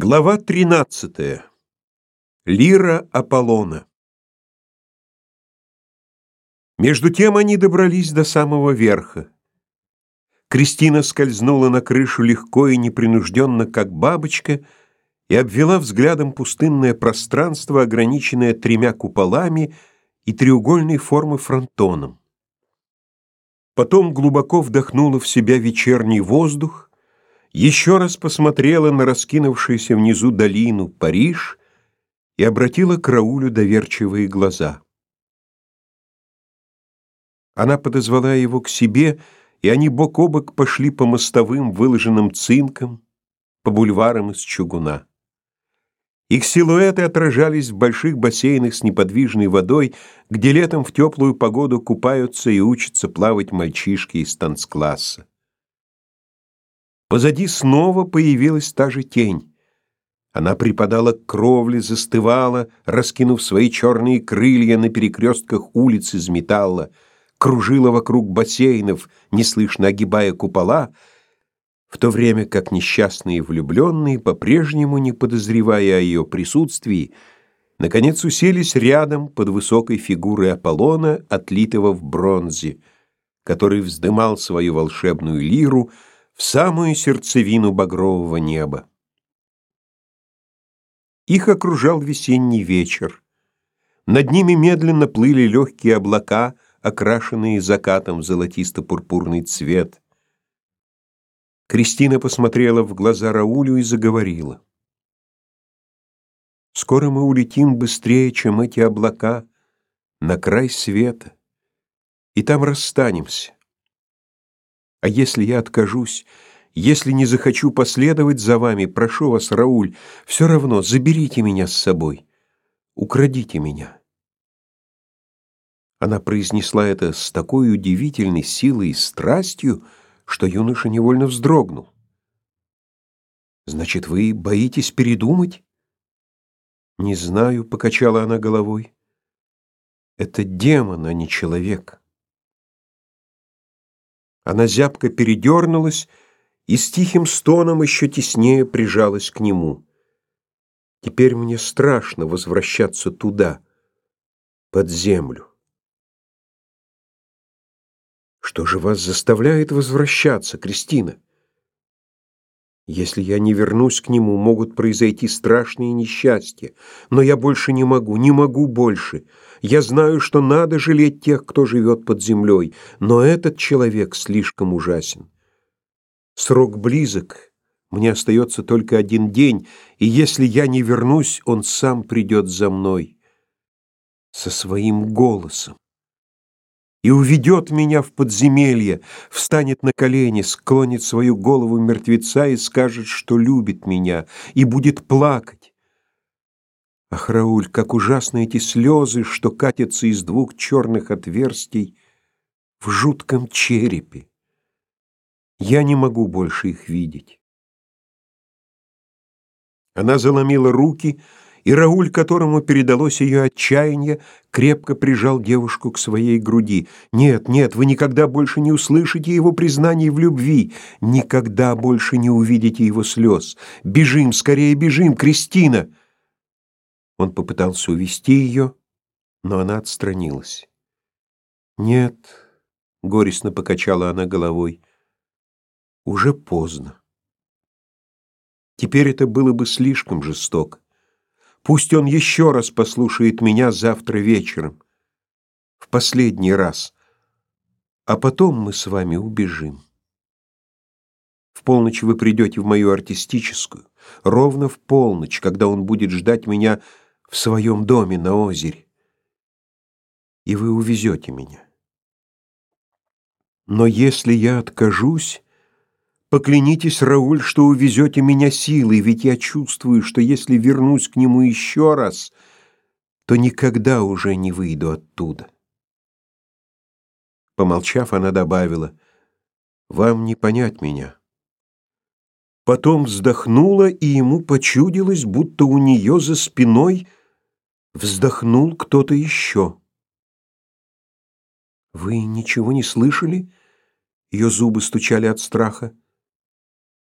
Глава 13. Лира Аполлона. Между тем они добрались до самого верха. Кристина скользнула на крышу легко и непринужденно, как бабочка, и обвела взглядом пустынное пространство, ограниченное тремя куполами и треугольной формы фронтоном. Потом глубоко вдохнула в себя вечерний воздух, еще раз посмотрела на раскинувшуюся внизу долину Париж и обратила к Раулю доверчивые глаза. Она подозвала его к себе, и они бок о бок пошли по мостовым, выложенным цинком, по бульварам из чугуна. Их силуэты отражались в больших бассейнах с неподвижной водой, где летом в теплую погоду купаются и учатся плавать мальчишки из танцкласса. Позади снова появилась та же тень. Она припадала к кровле, застывала, раскинув свои черные крылья на перекрестках улиц из металла, кружила вокруг бассейнов, неслышно огибая купола, в то время как несчастные влюбленные, по-прежнему не подозревая о ее присутствии, наконец уселись рядом под высокой фигурой Аполлона, отлитого в бронзе, который вздымал свою волшебную лиру, в самую сердцевину багрового неба. Их окружал весенний вечер. Над ними медленно плыли легкие облака, окрашенные закатом в золотисто-пурпурный цвет. Кристина посмотрела в глаза Раулю и заговорила. «Скоро мы улетим быстрее, чем эти облака, на край света, и там расстанемся. А если я откажусь, если не захочу последовать за вами, прошу вас, Рауль, все равно заберите меня с собой. Украдите меня. Она произнесла это с такой удивительной силой и страстью, что юноша невольно вздрогнул. Значит, вы боитесь передумать? Не знаю, покачала она головой. Это демон, а не человек. Она зябко передернулась и с тихим стоном еще теснее прижалась к нему. Теперь мне страшно возвращаться туда, под землю. Что же вас заставляет возвращаться, Кристина? Если я не вернусь к нему, могут произойти страшные несчастья. Но я больше не могу, не могу больше. Я знаю, что надо жалеть тех, кто живет под землей, но этот человек слишком ужасен. Срок близок, мне остается только один день, и если я не вернусь, он сам придет за мной со своим голосом и уведет меня в подземелье, встанет на колени, склонит свою голову мертвеца и скажет, что любит меня, и будет плакать. Ах, Рауль, как ужасны эти слезы, что катятся из двух черных отверстий в жутком черепе. Я не могу больше их видеть. Она заломила руки, и Рауль, которому передалось ее отчаяние, крепко прижал девушку к своей груди. «Нет, нет, вы никогда больше не услышите его признаний в любви, никогда больше не увидите его слез. Бежим, скорее бежим, Кристина!» Он попытался увести ее, но она отстранилась. «Нет», — горестно покачала она головой, — «уже поздно. Теперь это было бы слишком жестоко. Пусть он еще раз послушает меня завтра вечером. В последний раз. А потом мы с вами убежим. В полночь вы придете в мою артистическую, ровно в полночь, когда он будет ждать меня в своем доме на озере. И вы увезете меня. Но если я откажусь, Поклянитесь, Рауль, что увезете меня силой, ведь я чувствую, что если вернусь к нему еще раз, то никогда уже не выйду оттуда. Помолчав, она добавила, «Вам не понять меня». Потом вздохнула, и ему почудилось, будто у нее за спиной вздохнул кто-то еще. «Вы ничего не слышали?» Ее зубы стучали от страха.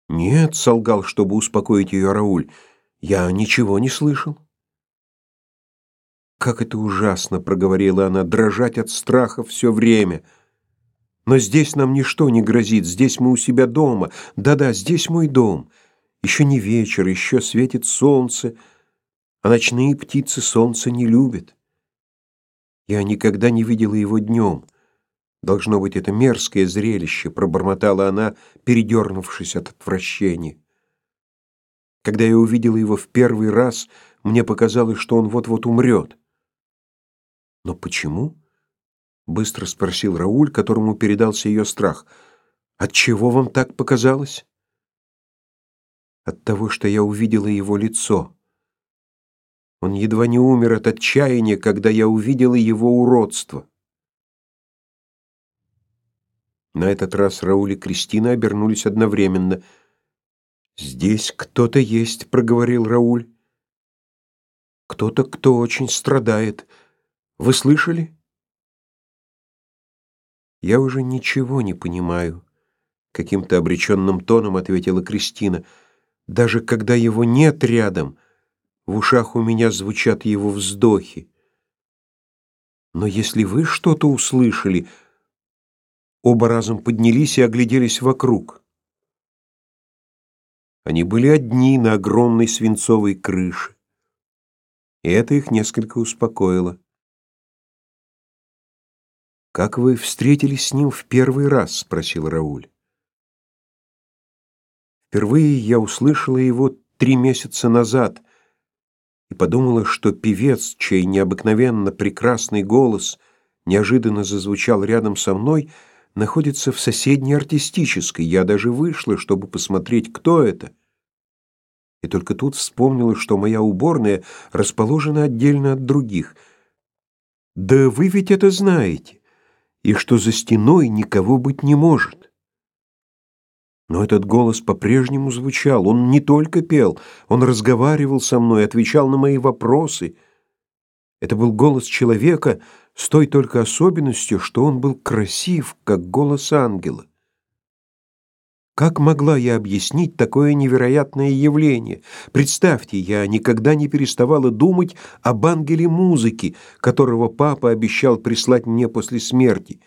«Нет», — солгал, чтобы успокоить ее Рауль, Я ничего не слышал. Как это ужасно, проговорила она, дрожать от страха все время. Но здесь нам ничто не грозит, здесь мы у себя дома. Да-да, здесь мой дом. Еще не вечер, еще светит солнце, а ночные птицы солнца не любят. Я никогда не видела его днем. Должно быть, это мерзкое зрелище, пробормотала она, передернувшись от отвращения. Когда я увидела его в первый раз, мне показалось, что он вот-вот умрет. Но почему? быстро спросил Рауль, которому передался ее страх. От чего вам так показалось? От того, что я увидела его лицо. Он едва не умер от отчаяния, когда я увидела его уродство. На этот раз Рауль и Кристина обернулись одновременно. «Здесь кто-то есть», — проговорил Рауль. «Кто-то, кто очень страдает. Вы слышали?» «Я уже ничего не понимаю», — каким-то обреченным тоном ответила Кристина. «Даже когда его нет рядом, в ушах у меня звучат его вздохи. Но если вы что-то услышали...» Оба разом поднялись и огляделись вокруг. Они были одни на огромной свинцовой крыше, и это их несколько успокоило. «Как вы встретились с ним в первый раз?» — спросил Рауль. «Впервые я услышала его три месяца назад и подумала, что певец, чей необыкновенно прекрасный голос неожиданно зазвучал рядом со мной — находится в соседней артистической. Я даже вышла, чтобы посмотреть, кто это. И только тут вспомнила, что моя уборная расположена отдельно от других. Да вы ведь это знаете, и что за стеной никого быть не может. Но этот голос по-прежнему звучал. Он не только пел, он разговаривал со мной, отвечал на мои вопросы. Это был голос человека, с той только особенностью, что он был красив, как голос ангела. Как могла я объяснить такое невероятное явление? Представьте, я никогда не переставала думать об ангеле музыки, которого папа обещал прислать мне после смерти.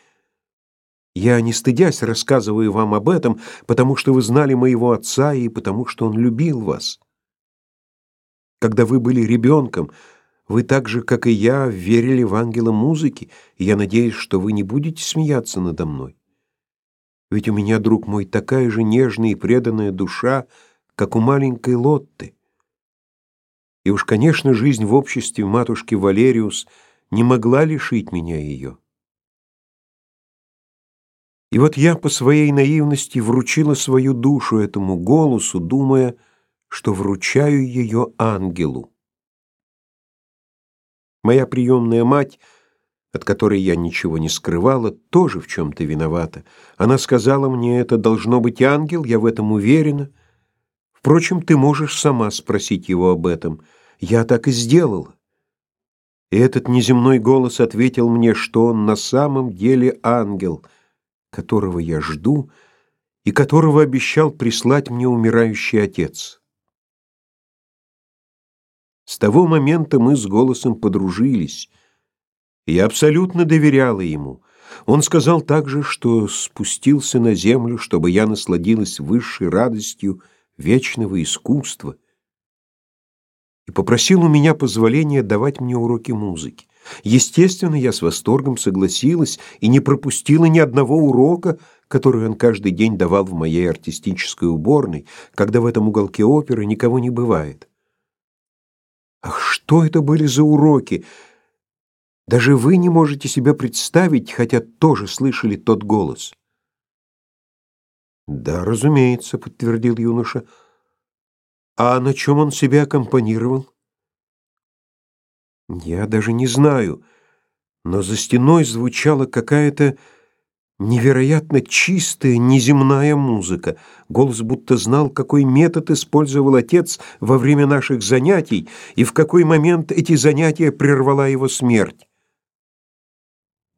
Я, не стыдясь, рассказываю вам об этом, потому что вы знали моего отца и потому что он любил вас. Когда вы были ребенком, вы так же, как и я, верили в ангела музыки, и я надеюсь, что вы не будете смеяться надо мной. Ведь у меня, друг мой, такая же нежная и преданная душа, как у маленькой Лотты. И уж, конечно, жизнь в обществе матушки Валериус не могла лишить меня ее. И вот я по своей наивности вручила свою душу этому голосу, думая, что вручаю ее ангелу. Моя приемная мать, от которой я ничего не скрывала, тоже в чем-то виновата. Она сказала мне, это должно быть ангел, я в этом уверена. Впрочем, ты можешь сама спросить его об этом. Я так и сделала. И этот неземной голос ответил мне, что он на самом деле ангел, которого я жду и которого обещал прислать мне умирающий отец. С того момента мы с голосом подружились. Я абсолютно доверяла ему. Он сказал также, что спустился на землю, чтобы я насладилась высшей радостью вечного искусства, и попросил у меня позволения давать мне уроки музыки. Естественно, я с восторгом согласилась и не пропустила ни одного урока, который он каждый день давал в моей артистической уборной, когда в этом уголке оперы никого не бывает. Ах, что это были за уроки? Даже вы не можете себе представить, хотя тоже слышали тот голос. Да, разумеется, подтвердил юноша. А на чем он себя аккомпанировал? Я даже не знаю, но за стеной звучала какая-то Невероятно чистая, неземная музыка. Голос будто знал, какой метод использовал отец во время наших занятий и в какой момент эти занятия прервала его смерть.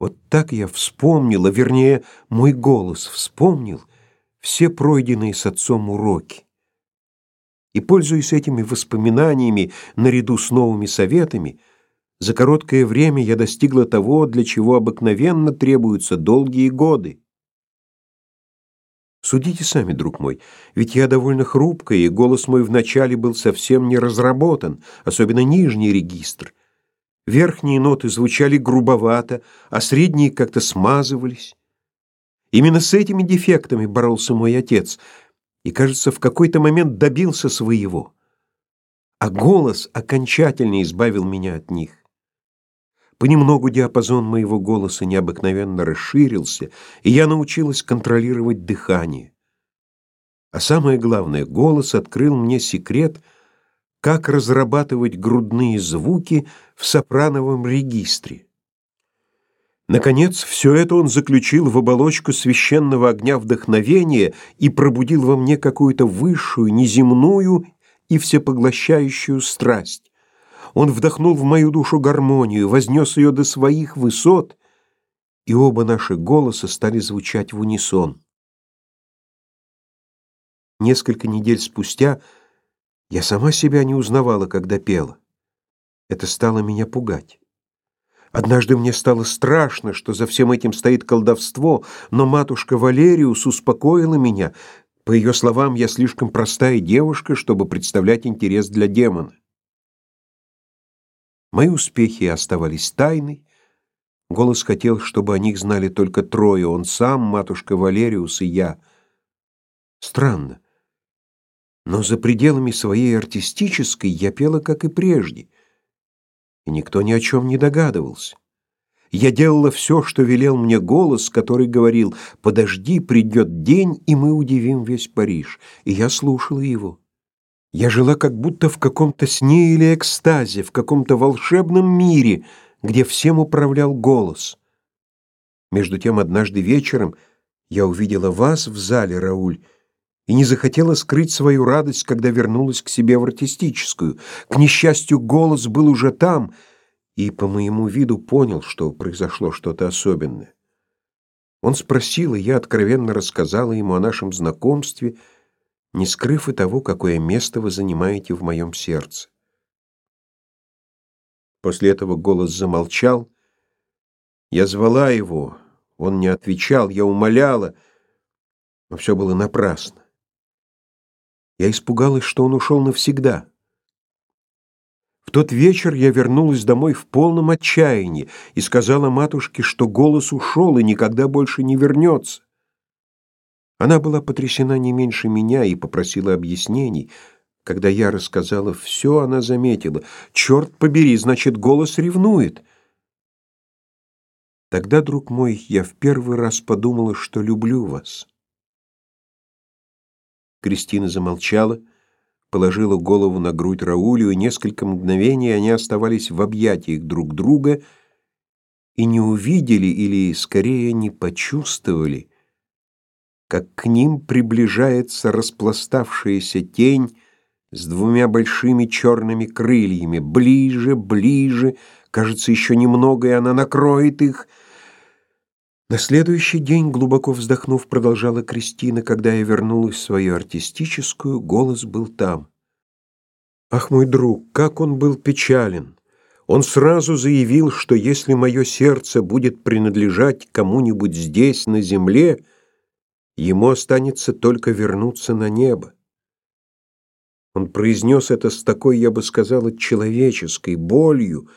Вот так я вспомнила, вернее, мой голос вспомнил все пройденные с отцом уроки. И, пользуясь этими воспоминаниями наряду с новыми советами, за короткое время я достигла того, для чего обыкновенно требуются долгие годы. Судите сами, друг мой, ведь я довольно хрупкая, и голос мой вначале был совсем не разработан, особенно нижний регистр. Верхние ноты звучали грубовато, а средние как-то смазывались. Именно с этими дефектами боролся мой отец, и, кажется, в какой-то момент добился своего. А голос окончательно избавил меня от них. Понемногу диапазон моего голоса необыкновенно расширился, и я научилась контролировать дыхание. А самое главное, голос открыл мне секрет, как разрабатывать грудные звуки в сопрановом регистре. Наконец, все это он заключил в оболочку священного огня вдохновения и пробудил во мне какую-то высшую, неземную и всепоглощающую страсть. Он вдохнул в мою душу гармонию, вознес ее до своих высот, и оба наши голоса стали звучать в унисон. Несколько недель спустя я сама себя не узнавала, когда пела. Это стало меня пугать. Однажды мне стало страшно, что за всем этим стоит колдовство, но матушка Валериус успокоила меня. По ее словам, я слишком простая девушка, чтобы представлять интерес для демона. Мои успехи оставались тайной. Голос хотел, чтобы о них знали только трое: он сам, матушка Валериус и я. Странно. Но за пределами своей артистической я пела как и прежде, и никто ни о чем не догадывался. Я делала все, что велел мне голос, который говорил: "Подожди, придет день, и мы удивим весь Париж". И я слушала его. Я жила как будто в каком-то сне или экстазе, в каком-то волшебном мире, где всем управлял голос. Между тем однажды вечером я увидела вас в зале, Рауль, и не захотела скрыть свою радость, когда вернулась к себе в артистическую. К несчастью, голос был уже там, и по моему виду понял, что произошло что-то особенное. Он спросил, и я откровенно рассказала ему о нашем знакомстве — не скрыв и того, какое место вы занимаете в моем сердце. После этого голос замолчал. Я звала его, он не отвечал, я умоляла, но все было напрасно. Я испугалась, что он ушел навсегда. В тот вечер я вернулась домой в полном отчаянии и сказала матушке, что голос ушел и никогда больше не вернется. Она была потрясена не меньше меня и попросила объяснений. Когда я рассказала все, она заметила: «Черт побери, значит, голос ревнует". Тогда, друг мой, я в первый раз подумала, что люблю вас. Кристина замолчала, положила голову на грудь Раулю, и несколько мгновений они оставались в объятиях друг друга и не увидели или скорее не почувствовали как к ним приближается распластавшаяся тень с двумя большими черными крыльями. Ближе, ближе, кажется, еще немного, и она накроет их. На следующий день, глубоко вздохнув, продолжала Кристина, когда я вернулась в свою артистическую, голос был там. Ах, мой друг, как он был печален! Он сразу заявил, что если мое сердце будет принадлежать кому-нибудь здесь, на земле, Ему останется только вернуться на небо. Он произнес это с такой, я бы сказала, человеческой болью,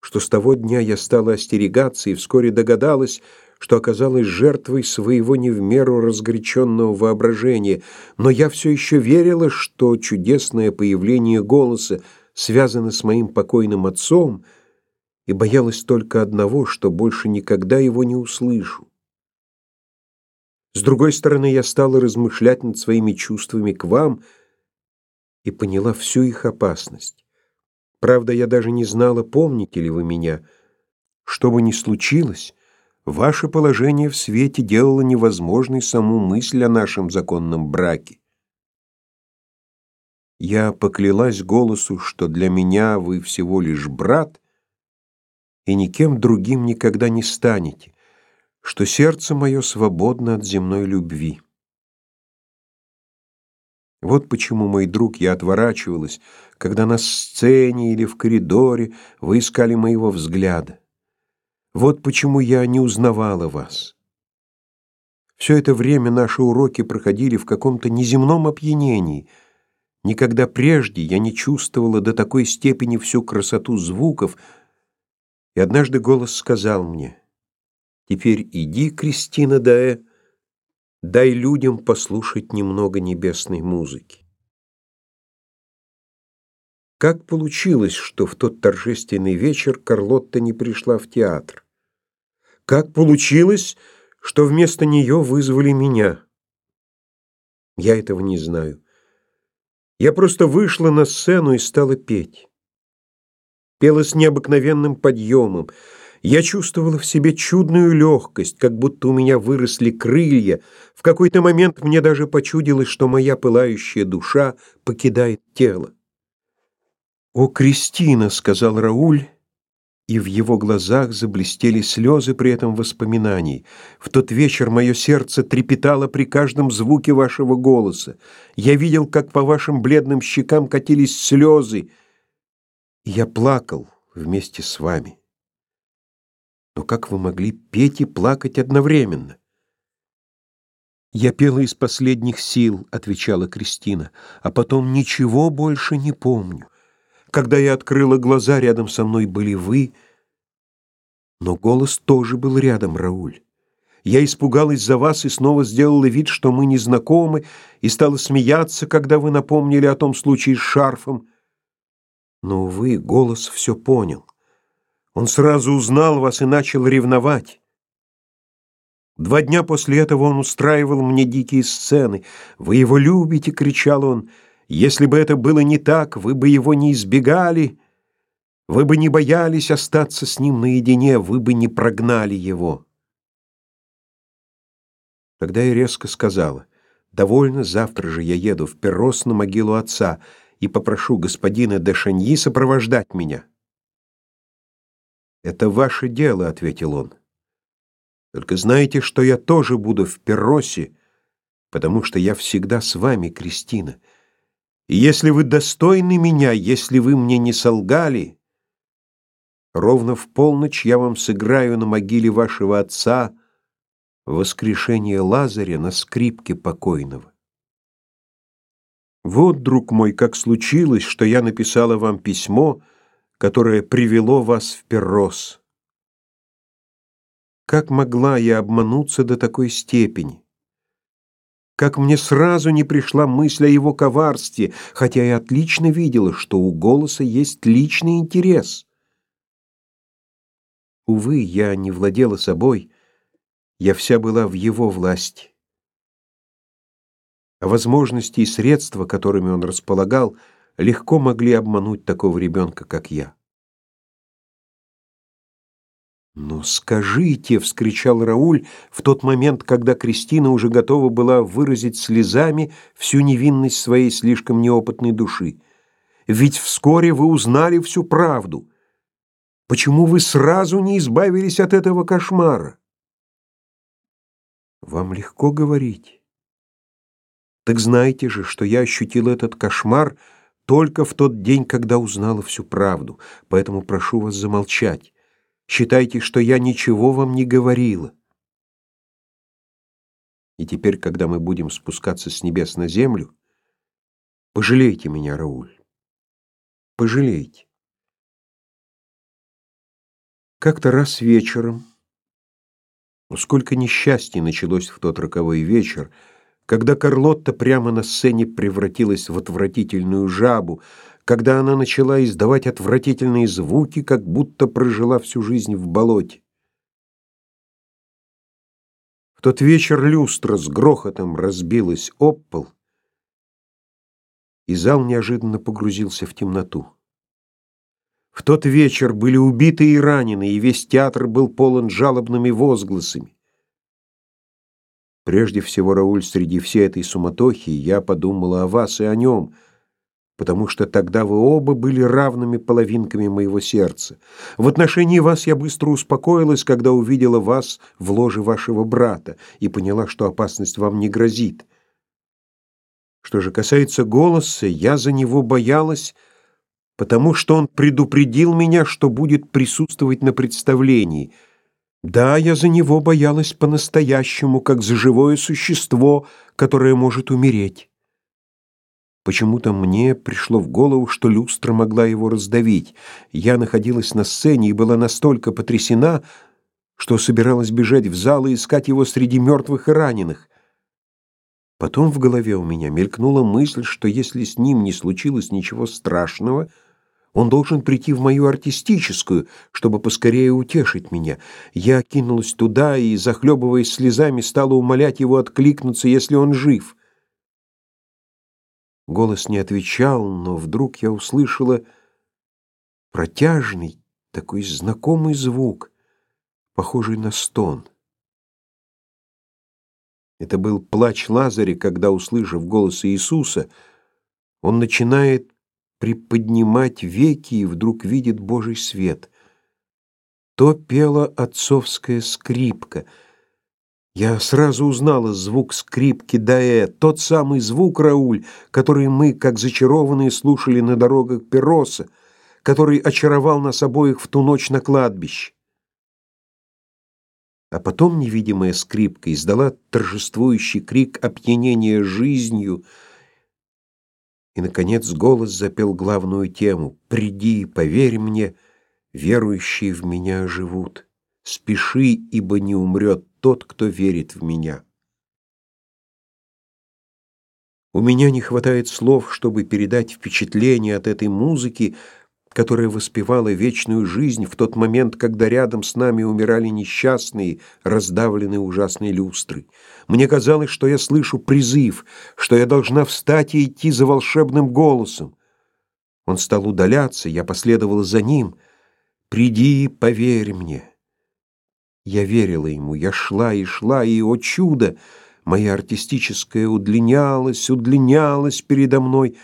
что с того дня я стала остерегаться и вскоре догадалась, что оказалась жертвой своего не в меру разгоряченного воображения, но я все еще верила, что чудесное появление голоса связано с моим покойным отцом, и боялась только одного, что больше никогда его не услышу. С другой стороны, я стала размышлять над своими чувствами к вам и поняла всю их опасность. Правда, я даже не знала, помните ли вы меня. Что бы ни случилось, ваше положение в свете делало невозможной саму мысль о нашем законном браке. Я поклялась голосу, что для меня вы всего лишь брат и никем другим никогда не станете что сердце мое свободно от земной любви. Вот почему, мой друг, я отворачивалась, когда на сцене или в коридоре вы искали моего взгляда. Вот почему я не узнавала вас. Все это время наши уроки проходили в каком-то неземном опьянении. Никогда прежде я не чувствовала до такой степени всю красоту звуков, и однажды голос сказал мне, «Теперь иди, Кристина Даэ, дай людям послушать немного небесной музыки». Как получилось, что в тот торжественный вечер Карлотта не пришла в театр? Как получилось, что вместо нее вызвали меня? Я этого не знаю. Я просто вышла на сцену и стала петь. Пела с необыкновенным подъемом. Я чувствовала в себе чудную легкость, как будто у меня выросли крылья. В какой-то момент мне даже почудилось, что моя пылающая душа покидает тело. «О, Кристина!» — сказал Рауль, и в его глазах заблестели слезы при этом воспоминаний. «В тот вечер мое сердце трепетало при каждом звуке вашего голоса. Я видел, как по вашим бледным щекам катились слезы, я плакал вместе с вами. Но как вы могли петь и плакать одновременно?» «Я пела из последних сил», — отвечала Кристина, «а потом ничего больше не помню». Когда я открыла глаза, рядом со мной были вы, но голос тоже был рядом, Рауль. Я испугалась за вас и снова сделала вид, что мы не знакомы, и стала смеяться, когда вы напомнили о том случае с шарфом. Но, увы, голос все понял. Он сразу узнал вас и начал ревновать. Два дня после этого он устраивал мне дикие сцены. «Вы его любите!» — кричал он — если бы это было не так, вы бы его не избегали, вы бы не боялись остаться с ним наедине, вы бы не прогнали его. Тогда я резко сказала, «Довольно, завтра же я еду в Перрос на могилу отца и попрошу господина де Шаньи сопровождать меня». «Это ваше дело», — ответил он. «Только знаете, что я тоже буду в Перросе, потому что я всегда с вами, Кристина». И если вы достойны меня, если вы мне не солгали, ровно в полночь я вам сыграю на могиле вашего отца воскрешение Лазаря на скрипке покойного. Вот, друг мой, как случилось, что я написала вам письмо, которое привело вас в Перрос. Как могла я обмануться до такой степени? как мне сразу не пришла мысль о его коварстве, хотя я отлично видела, что у голоса есть личный интерес. Увы, я не владела собой, я вся была в его власти. А возможности и средства, которыми он располагал, легко могли обмануть такого ребенка, как я. «Ну скажите!» — вскричал Рауль в тот момент, когда Кристина уже готова была выразить слезами всю невинность своей слишком неопытной души. «Ведь вскоре вы узнали всю правду. Почему вы сразу не избавились от этого кошмара?» «Вам легко говорить. Так знаете же, что я ощутил этот кошмар только в тот день, когда узнала всю правду, поэтому прошу вас замолчать». Считайте, что я ничего вам не говорила. И теперь, когда мы будем спускаться с небес на землю, пожалейте меня, Рауль. Пожалейте. Как-то раз вечером, сколько несчастья началось в тот роковой вечер, когда Карлотта прямо на сцене превратилась в отвратительную жабу, когда она начала издавать отвратительные звуки, как будто прожила всю жизнь в болоте. В тот вечер люстра с грохотом разбилась об пол, и зал неожиданно погрузился в темноту. В тот вечер были убиты и ранены, и весь театр был полон жалобными возгласами. Прежде всего, Рауль, среди всей этой суматохи я подумала о вас и о нем — потому что тогда вы оба были равными половинками моего сердца. В отношении вас я быстро успокоилась, когда увидела вас в ложе вашего брата и поняла, что опасность вам не грозит. Что же касается голоса, я за него боялась, потому что он предупредил меня, что будет присутствовать на представлении. Да, я за него боялась по-настоящему, как за живое существо, которое может умереть. Почему-то мне пришло в голову, что люстра могла его раздавить. Я находилась на сцене и была настолько потрясена, что собиралась бежать в зал и искать его среди мертвых и раненых. Потом в голове у меня мелькнула мысль, что если с ним не случилось ничего страшного, он должен прийти в мою артистическую, чтобы поскорее утешить меня. Я кинулась туда и, захлебываясь слезами, стала умолять его откликнуться, если он жив. Голос не отвечал, но вдруг я услышала протяжный, такой знакомый звук, похожий на стон. Это был плач Лазаря, когда, услышав голос Иисуса, он начинает приподнимать веки и вдруг видит Божий свет. То пела отцовская скрипка — я сразу узнала звук скрипки Даэ, тот самый звук, Рауль, который мы, как зачарованные, слушали на дорогах Пероса, который очаровал нас обоих в ту ночь на кладбище. А потом невидимая скрипка издала торжествующий крик опьянения жизнью, и, наконец, голос запел главную тему «Приди, поверь мне, верующие в меня живут. Спеши, ибо не умрет тот, кто верит в меня. У меня не хватает слов, чтобы передать впечатление от этой музыки, которая воспевала вечную жизнь в тот момент, когда рядом с нами умирали несчастные, раздавленные ужасной люстрой. Мне казалось, что я слышу призыв, что я должна встать и идти за волшебным голосом. Он стал удаляться, я последовала за ним. «Приди, поверь мне». Я верила ему, я шла и шла, и, о чудо, моя артистическая удлинялась, удлинялась передо мной.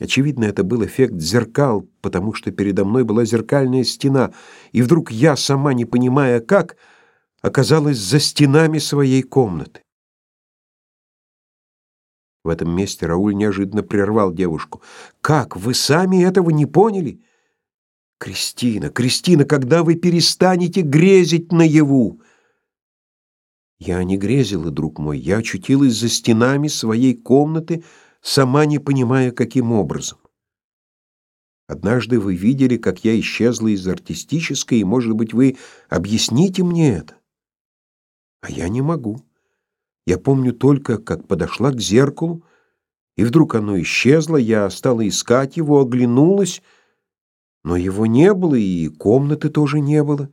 Очевидно, это был эффект зеркал, потому что передо мной была зеркальная стена, и вдруг я, сама не понимая как, оказалась за стенами своей комнаты. В этом месте Рауль неожиданно прервал девушку. «Как, вы сами этого не поняли?» Кристина, Кристина, когда вы перестанете грезить наяву? Я не грезила, друг мой, я очутилась за стенами своей комнаты, сама не понимая, каким образом. Однажды вы видели, как я исчезла из артистической, и, может быть, вы объясните мне это. А я не могу. Я помню только, как подошла к зеркалу, и вдруг оно исчезло, я стала искать его, оглянулась — но его не было, и комнаты тоже не было.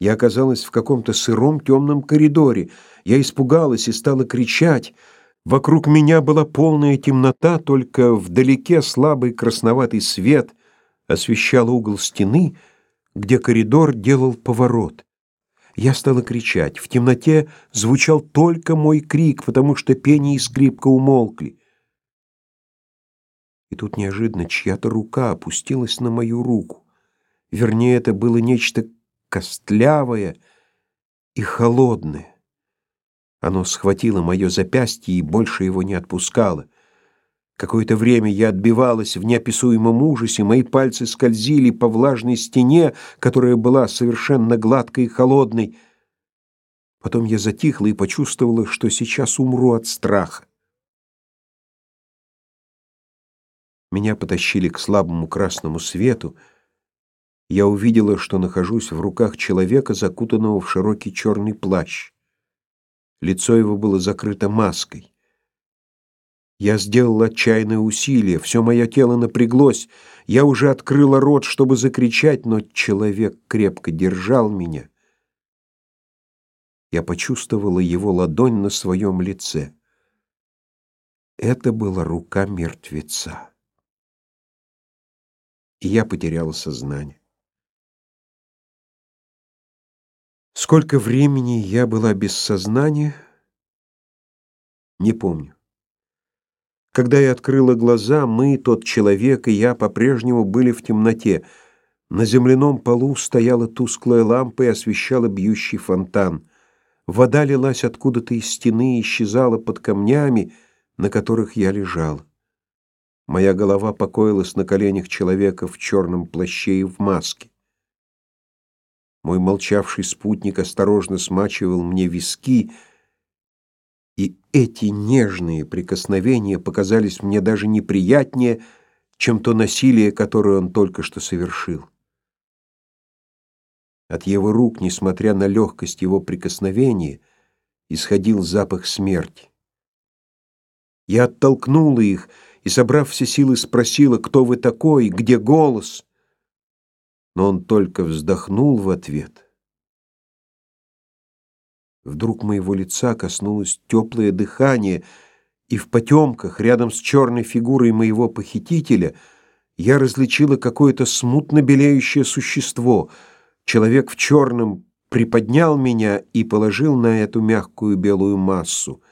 Я оказалась в каком-то сыром темном коридоре. Я испугалась и стала кричать. Вокруг меня была полная темнота, только вдалеке слабый красноватый свет освещал угол стены, где коридор делал поворот. Я стала кричать. В темноте звучал только мой крик, потому что пение и скрипка умолкли. И тут неожиданно чья-то рука опустилась на мою руку. Вернее, это было нечто костлявое и холодное. Оно схватило мое запястье и больше его не отпускало. Какое-то время я отбивалась в неописуемом ужасе, мои пальцы скользили по влажной стене, которая была совершенно гладкой и холодной. Потом я затихла и почувствовала, что сейчас умру от страха. Меня потащили к слабому красному свету. Я увидела, что нахожусь в руках человека, закутанного в широкий черный плащ. Лицо его было закрыто маской. Я сделал отчаянное усилие, все мое тело напряглось. Я уже открыла рот, чтобы закричать, но человек крепко держал меня. Я почувствовала его ладонь на своем лице. Это была рука мертвеца и я потеряла сознание. Сколько времени я была без сознания, не помню. Когда я открыла глаза, мы, тот человек и я по-прежнему были в темноте. На земляном полу стояла тусклая лампа и освещала бьющий фонтан. Вода лилась откуда-то из стены и исчезала под камнями, на которых я лежал. Моя голова покоилась на коленях человека в черном плаще и в маске. Мой молчавший спутник осторожно смачивал мне виски, и эти нежные прикосновения показались мне даже неприятнее, чем то насилие, которое он только что совершил. От его рук, несмотря на легкость его прикосновения, исходил запах смерти. Я оттолкнула их и, собрав все силы, спросила, кто вы такой, где голос. Но он только вздохнул в ответ. Вдруг моего лица коснулось теплое дыхание, и в потемках, рядом с черной фигурой моего похитителя, я различила какое-то смутно белеющее существо. Человек в черном приподнял меня и положил на эту мягкую белую массу.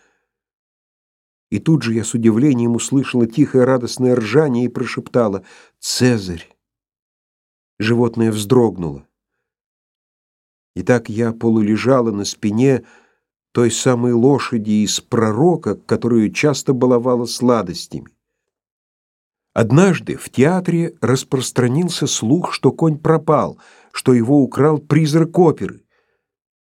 И тут же я с удивлением услышала тихое радостное ржание и прошептала «Цезарь!». Животное вздрогнуло. И так я полулежала на спине той самой лошади из пророка, которую часто баловала сладостями. Однажды в театре распространился слух, что конь пропал, что его украл призрак оперы.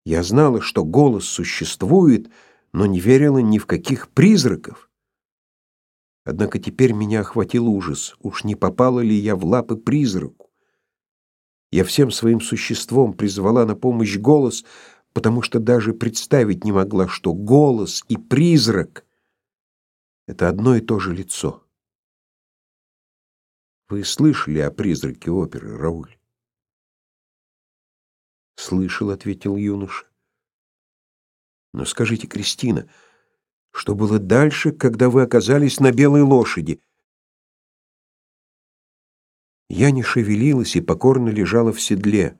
Я знала, что голос существует, но не верила ни в каких призраков. Однако теперь меня охватил ужас. Уж не попала ли я в лапы призраку? Я всем своим существом призвала на помощь голос, потому что даже представить не могла, что голос и призрак — это одно и то же лицо. Вы слышали о призраке оперы, Рауль? «Слышал», — ответил юноша. Но скажите, Кристина, что было дальше, когда вы оказались на белой лошади? Я не шевелилась и покорно лежала в седле.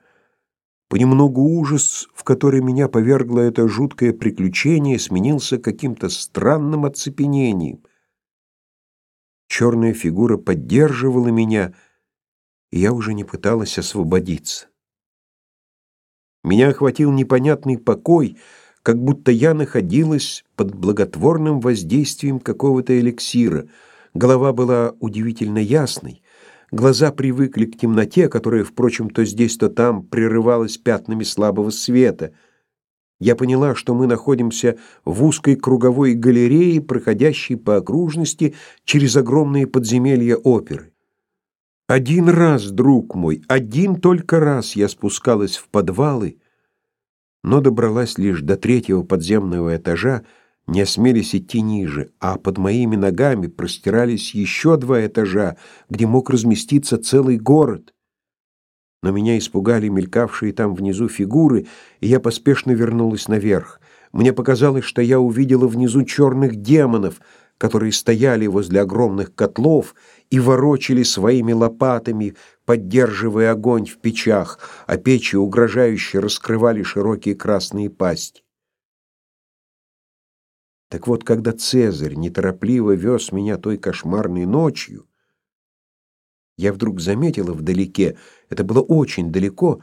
Понемногу ужас, в который меня повергло это жуткое приключение, сменился каким-то странным оцепенением. Черная фигура поддерживала меня, и я уже не пыталась освободиться. Меня охватил непонятный покой — как будто я находилась под благотворным воздействием какого-то эликсира. Голова была удивительно ясной. Глаза привыкли к темноте, которая, впрочем, то здесь, то там прерывалась пятнами слабого света. Я поняла, что мы находимся в узкой круговой галерее, проходящей по окружности через огромные подземелья оперы. Один раз, друг мой, один только раз я спускалась в подвалы, но добралась лишь до третьего подземного этажа, не осмелись идти ниже, а под моими ногами простирались еще два этажа, где мог разместиться целый город. Но меня испугали мелькавшие там внизу фигуры, и я поспешно вернулась наверх. Мне показалось, что я увидела внизу черных демонов, которые стояли возле огромных котлов и ворочали своими лопатами, поддерживая огонь в печах, а печи угрожающе раскрывали широкие красные пасти. Так вот, когда Цезарь неторопливо вез меня той кошмарной ночью, я вдруг заметила вдалеке, это было очень далеко,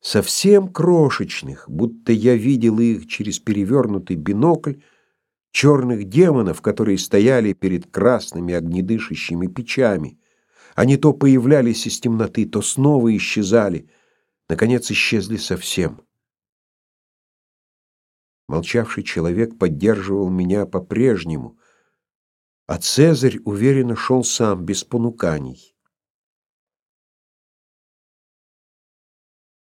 совсем крошечных, будто я видела их через перевернутый бинокль, черных демонов, которые стояли перед красными огнедышащими печами. Они то появлялись из темноты, то снова исчезали, наконец исчезли совсем. Молчавший человек поддерживал меня по-прежнему, а Цезарь уверенно шел сам, без понуканий.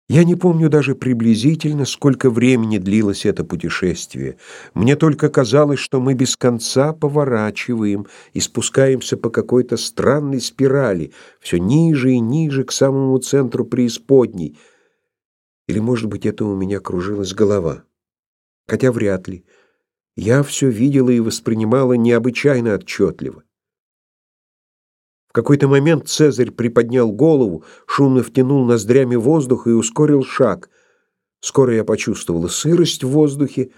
Я не помню даже приблизительно, сколько времени длилось это путешествие. Мне только казалось, что мы без конца поворачиваем и спускаемся по какой-то странной спирали, все ниже и ниже к самому центру преисподней. Или, может быть, это у меня кружилась голова. Хотя вряд ли. Я все видела и воспринимала необычайно отчетливо какой-то момент Цезарь приподнял голову, шумно втянул ноздрями воздух и ускорил шаг. Скоро я почувствовала сырость в воздухе,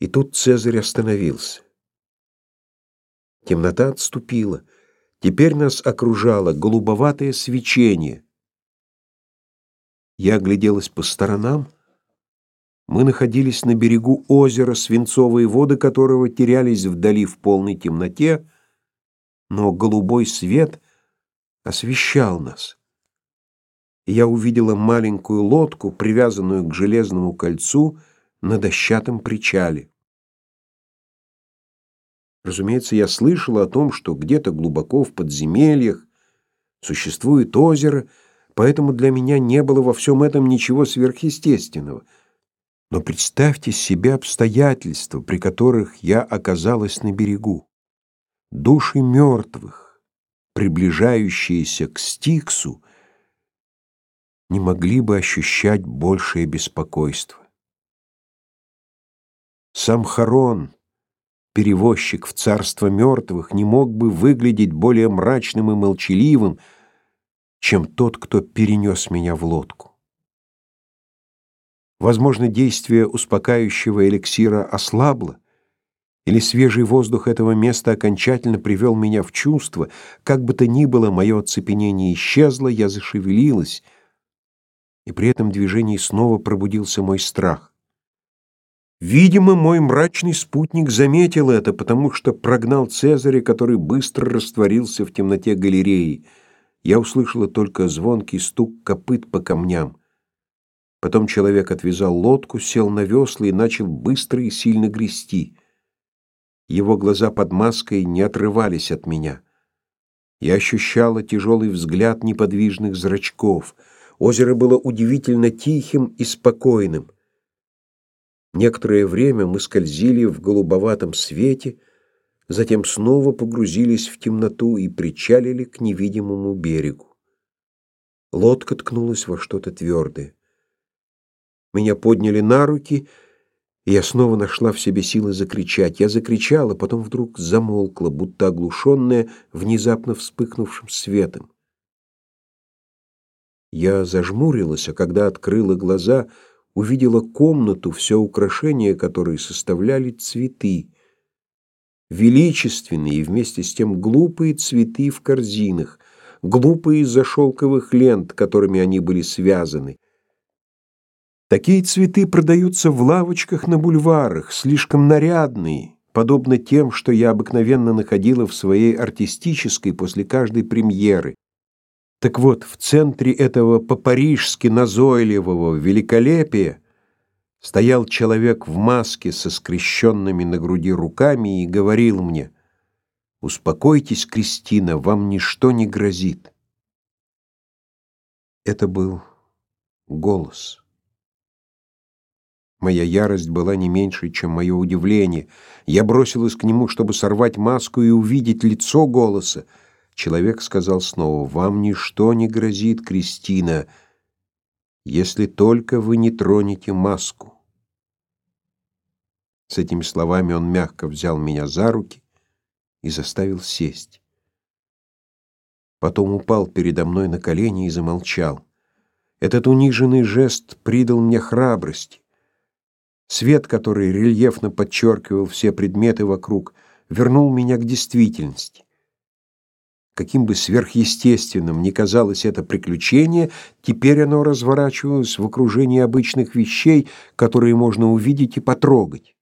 и тут Цезарь остановился. Темнота отступила. Теперь нас окружало голубоватое свечение. Я огляделась по сторонам. Мы находились на берегу озера, свинцовые воды которого терялись вдали в полной темноте, но голубой свет освещал нас. Я увидела маленькую лодку, привязанную к железному кольцу на дощатом причале. Разумеется, я слышала о том, что где-то глубоко в подземельях существует озеро, поэтому для меня не было во всем этом ничего сверхъестественного — но представьте себе обстоятельства, при которых я оказалась на берегу. Души мертвых, приближающиеся к Стиксу, не могли бы ощущать большее беспокойство. Сам Харон, перевозчик в царство мертвых, не мог бы выглядеть более мрачным и молчаливым, чем тот, кто перенес меня в лодку. Возможно, действие успокаивающего эликсира ослабло, или свежий воздух этого места окончательно привел меня в чувство, как бы то ни было, мое оцепенение исчезло, я зашевелилась, и при этом движении снова пробудился мой страх. Видимо, мой мрачный спутник заметил это, потому что прогнал Цезаря, который быстро растворился в темноте галереи. Я услышала только звонкий стук копыт по камням. Потом человек отвязал лодку, сел на весла и начал быстро и сильно грести. Его глаза под маской не отрывались от меня. Я ощущала тяжелый взгляд неподвижных зрачков. Озеро было удивительно тихим и спокойным. Некоторое время мы скользили в голубоватом свете, затем снова погрузились в темноту и причалили к невидимому берегу. Лодка ткнулась во что-то твердое. Меня подняли на руки, и я снова нашла в себе силы закричать. Я закричала, потом вдруг замолкла, будто оглушенная внезапно вспыхнувшим светом. Я зажмурилась, а когда открыла глаза, увидела комнату, все украшения которой составляли цветы. Величественные и вместе с тем глупые цветы в корзинах, глупые из-за шелковых лент, которыми они были связаны. Такие цветы продаются в лавочках на бульварах, слишком нарядные, подобно тем, что я обыкновенно находила в своей артистической после каждой премьеры. Так вот, в центре этого по-парижски назойливого великолепия стоял человек в маске со скрещенными на груди руками и говорил мне, «Успокойтесь, Кристина, вам ничто не грозит». Это был голос. Моя ярость была не меньше, чем мое удивление. Я бросилась к нему, чтобы сорвать маску и увидеть лицо голоса. Человек сказал снова, «Вам ничто не грозит, Кристина, если только вы не тронете маску». С этими словами он мягко взял меня за руки и заставил сесть. Потом упал передо мной на колени и замолчал. Этот униженный жест придал мне храбрости. Свет, который рельефно подчеркивал все предметы вокруг, вернул меня к действительности. Каким бы сверхъестественным ни казалось это приключение, теперь оно разворачивалось в окружении обычных вещей, которые можно увидеть и потрогать.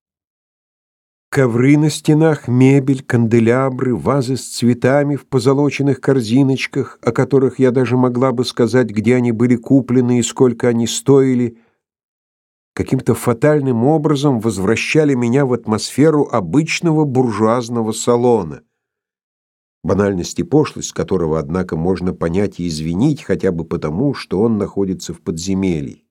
Ковры на стенах, мебель, канделябры, вазы с цветами в позолоченных корзиночках, о которых я даже могла бы сказать, где они были куплены и сколько они стоили, каким-то фатальным образом возвращали меня в атмосферу обычного буржуазного салона. Банальность и пошлость которого, однако, можно понять и извинить хотя бы потому, что он находится в подземелье.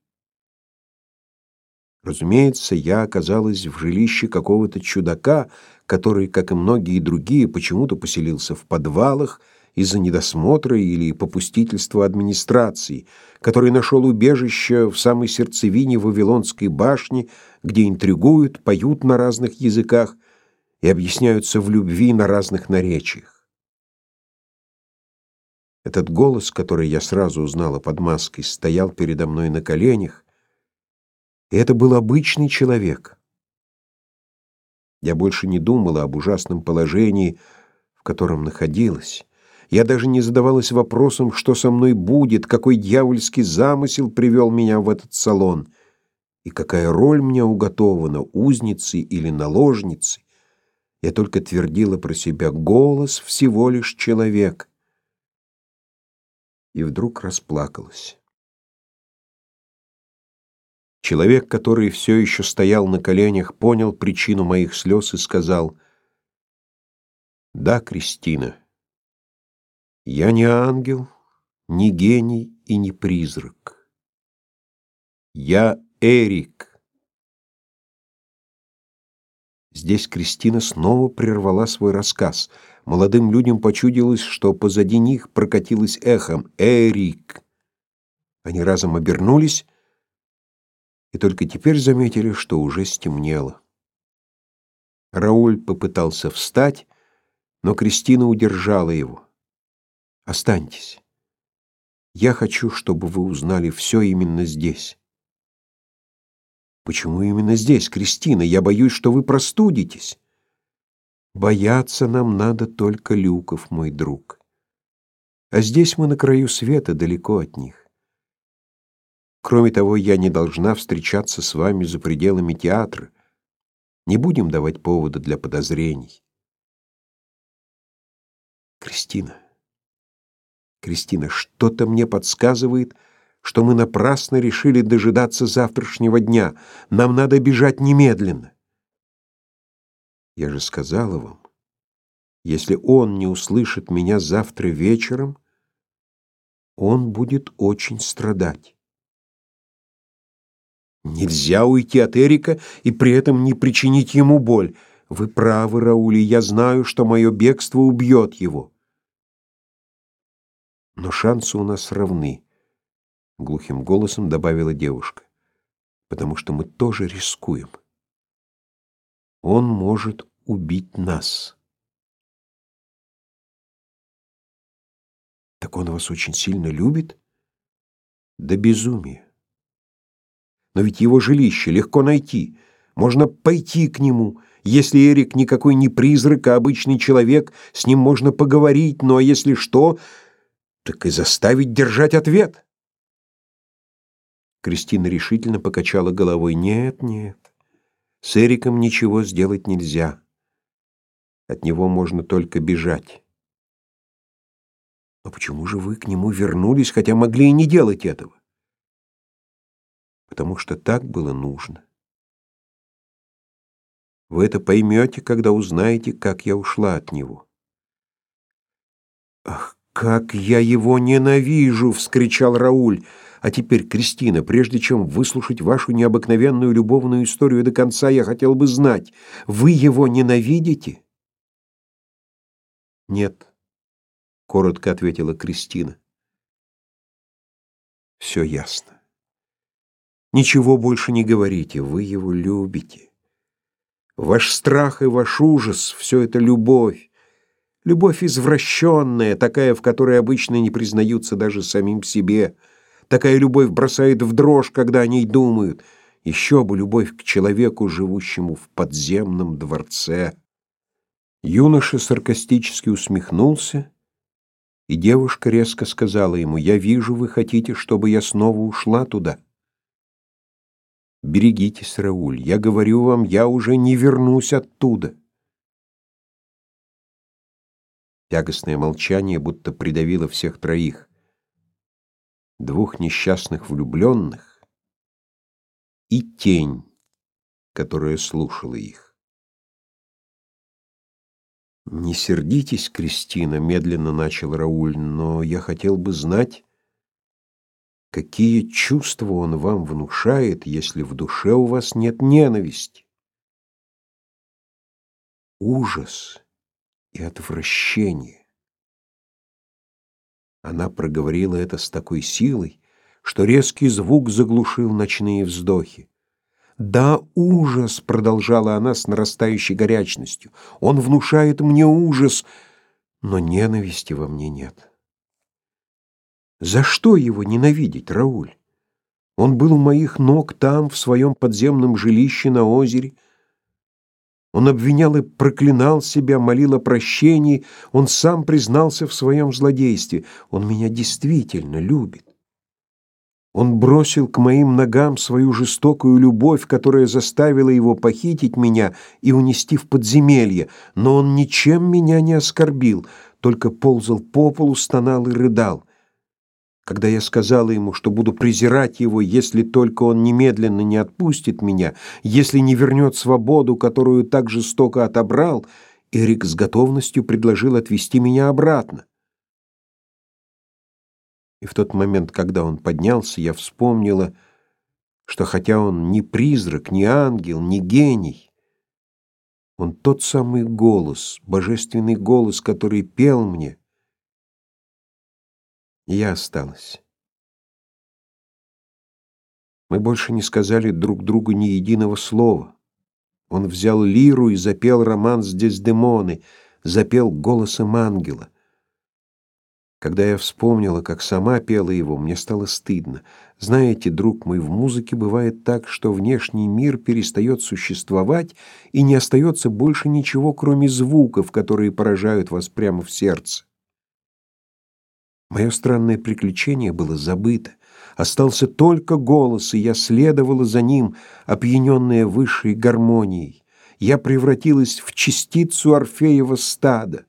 Разумеется, я оказалась в жилище какого-то чудака, который, как и многие другие, почему-то поселился в подвалах, из-за недосмотра или попустительства администрации, который нашел убежище в самой сердцевине Вавилонской башни, где интригуют, поют на разных языках и объясняются в любви на разных наречиях. Этот голос, который я сразу узнала под маской, стоял передо мной на коленях, и это был обычный человек. Я больше не думала об ужасном положении, в котором находилась. Я даже не задавалась вопросом, что со мной будет, какой дьявольский замысел привел меня в этот салон. и какая роль мне уготована, узницы или наложницы, я только твердила про себя голос всего лишь человек. И вдруг расплакалась. Человек, который все еще стоял на коленях, понял причину моих слез и сказал: "Да, Кристина, я не ангел, не гений и не призрак. Я Эрик". Здесь Кристина снова прервала свой рассказ. Молодым людям почудилось, что позади них прокатилось эхом: "Эрик". Они разом обернулись и только теперь заметили, что уже стемнело. Рауль попытался встать, но Кристина удержала его. Останьтесь. Я хочу, чтобы вы узнали все именно здесь. Почему именно здесь, Кристина? Я боюсь, что вы простудитесь. Бояться нам надо только люков, мой друг. А здесь мы на краю света, далеко от них. Кроме того, я не должна встречаться с вами за пределами театра. Не будем давать повода для подозрений. Кристина. Кристина, что-то мне подсказывает, что мы напрасно решили дожидаться завтрашнего дня. Нам надо бежать немедленно. Я же сказала вам, если он не услышит меня завтра вечером, он будет очень страдать. Нельзя уйти от Эрика и при этом не причинить ему боль. Вы правы, Рауль, я знаю, что мое бегство убьет его. Но шансы у нас равны, глухим голосом добавила девушка. Потому что мы тоже рискуем. Он может убить нас. Так он вас очень сильно любит? До безумия. Но ведь его жилище легко найти. Можно пойти к нему. Если Эрик никакой не призрак, а обычный человек, с ним можно поговорить, а если что, так и заставить держать ответ. Кристина решительно покачала головой. Нет, нет. С Эриком ничего сделать нельзя. От него можно только бежать. Но почему же вы к нему вернулись, хотя могли и не делать этого? потому что так было нужно. Вы это поймете, когда узнаете, как я ушла от него. Ах, как я его ненавижу, вскричал Рауль. А теперь, Кристина, прежде чем выслушать вашу необыкновенную любовную историю до конца, я хотел бы знать, вы его ненавидите? Нет, коротко ответила Кристина. Все ясно. Ничего больше не говорите, вы его любите. Ваш страх и ваш ужас — все это любовь. Любовь извращенная, такая, в которой обычно не признаются даже самим себе. Такая любовь бросает в дрожь, когда о ней думают. Еще бы любовь к человеку, живущему в подземном дворце. Юноша саркастически усмехнулся, и девушка резко сказала ему, «Я вижу, вы хотите, чтобы я снова ушла туда». Берегитесь, Рауль, я говорю вам, я уже не вернусь оттуда. Тягостное молчание будто придавило всех троих. Двух несчастных влюбленных и тень, которая слушала их. «Не сердитесь, Кристина», — медленно начал Рауль, — «но я хотел бы знать, Какие чувства он вам внушает, если в душе у вас нет ненависти? Ужас и отвращение. Она проговорила это с такой силой, что резкий звук заглушил ночные вздохи. «Да, ужас!» — продолжала она с нарастающей горячностью. «Он внушает мне ужас, но ненависти во мне нет». За что его ненавидеть, Рауль? Он был у моих ног там, в своем подземном жилище на озере. Он обвинял и проклинал себя, молил о прощении. Он сам признался в своем злодействе. Он меня действительно любит. Он бросил к моим ногам свою жестокую любовь, которая заставила его похитить меня и унести в подземелье, но он ничем меня не оскорбил, только ползал по полу, стонал и рыдал. Когда я сказала ему, что буду презирать его, если только он немедленно не отпустит меня, если не вернет свободу, которую так жестоко отобрал, Эрик с готовностью предложил отвезти меня обратно. И в тот момент, когда он поднялся, я вспомнила, что хотя он не призрак, не ангел, не гений, он тот самый голос, божественный голос, который пел мне. Я осталась. Мы больше не сказали друг другу ни единого слова. Он взял лиру и запел роман с Дездемоной, запел голосом ангела. Когда я вспомнила, как сама пела его, мне стало стыдно. Знаете, друг мой, в музыке бывает так, что внешний мир перестает существовать, и не остается больше ничего, кроме звуков, которые поражают вас прямо в сердце. Мое странное приключение было забыто. Остался только голос, и я следовала за ним, опьяненная высшей гармонией. Я превратилась в частицу Орфеева стада.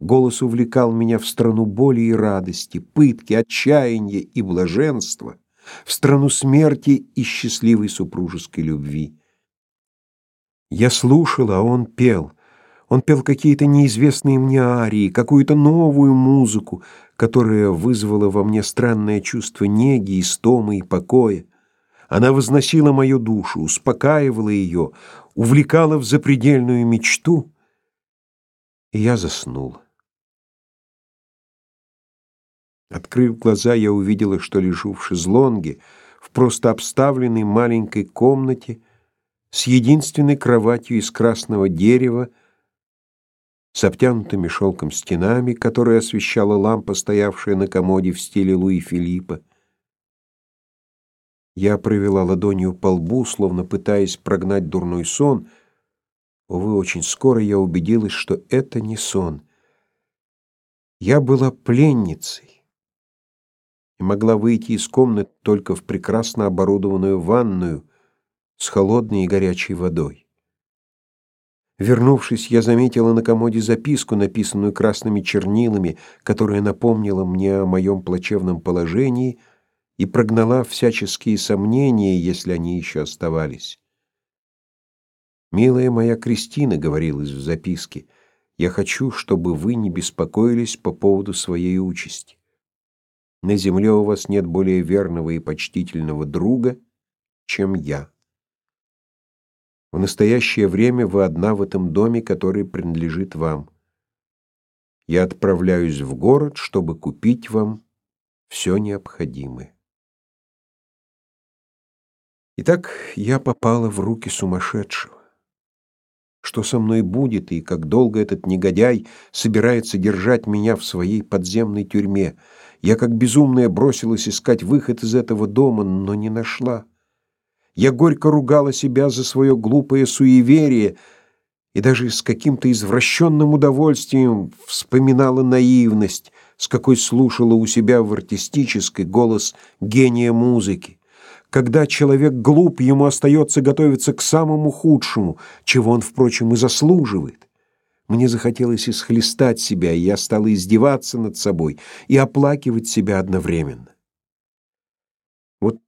Голос увлекал меня в страну боли и радости, пытки, отчаяния и блаженства, в страну смерти и счастливой супружеской любви. Я слушала, а он пел. Он пел какие-то неизвестные мне арии, какую-то новую музыку, которая вызвала во мне странное чувство неги, истомы и покоя. Она возносила мою душу, успокаивала ее, увлекала в запредельную мечту, и я заснула. Открыв глаза, я увидела, что лежу в шезлонге, в просто обставленной маленькой комнате с единственной кроватью из красного дерева, с обтянутыми шелком стенами, которые освещала лампа, стоявшая на комоде в стиле Луи Филиппа. Я провела ладонью по лбу, словно пытаясь прогнать дурной сон. Увы, очень скоро я убедилась, что это не сон. Я была пленницей и могла выйти из комнаты только в прекрасно оборудованную ванную с холодной и горячей водой. Вернувшись, я заметила на комоде записку, написанную красными чернилами, которая напомнила мне о моем плачевном положении и прогнала всяческие сомнения, если они еще оставались. «Милая моя Кристина», — говорилось в записке, — «я хочу, чтобы вы не беспокоились по поводу своей участи. На земле у вас нет более верного и почтительного друга, чем я. В настоящее время вы одна в этом доме, который принадлежит вам. Я отправляюсь в город, чтобы купить вам все необходимое. Итак, я попала в руки сумасшедшего. Что со мной будет и как долго этот негодяй собирается держать меня в своей подземной тюрьме — я как безумная бросилась искать выход из этого дома, но не нашла. Я горько ругала себя за свое глупое суеверие и даже с каким-то извращенным удовольствием вспоминала наивность, с какой слушала у себя в артистической голос гения музыки. Когда человек глуп, ему остается готовиться к самому худшему, чего он, впрочем, и заслуживает. Мне захотелось исхлестать себя, и я стала издеваться над собой и оплакивать себя одновременно. Вот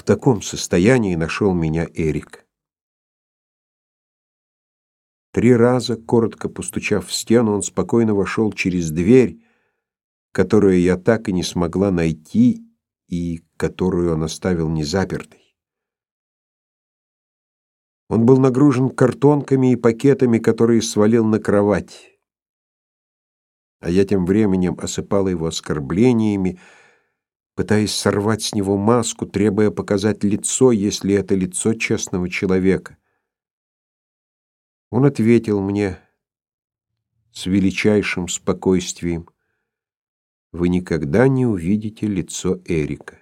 в таком состоянии нашел меня Эрик. Три раза, коротко постучав в стену, он спокойно вошел через дверь, которую я так и не смогла найти и которую он оставил незапертой. Он был нагружен картонками и пакетами, которые свалил на кровать. А я тем временем осыпала его оскорблениями, пытаясь сорвать с него маску, требуя показать лицо, если это лицо честного человека. Он ответил мне с величайшим спокойствием: "Вы никогда не увидите лицо Эрика"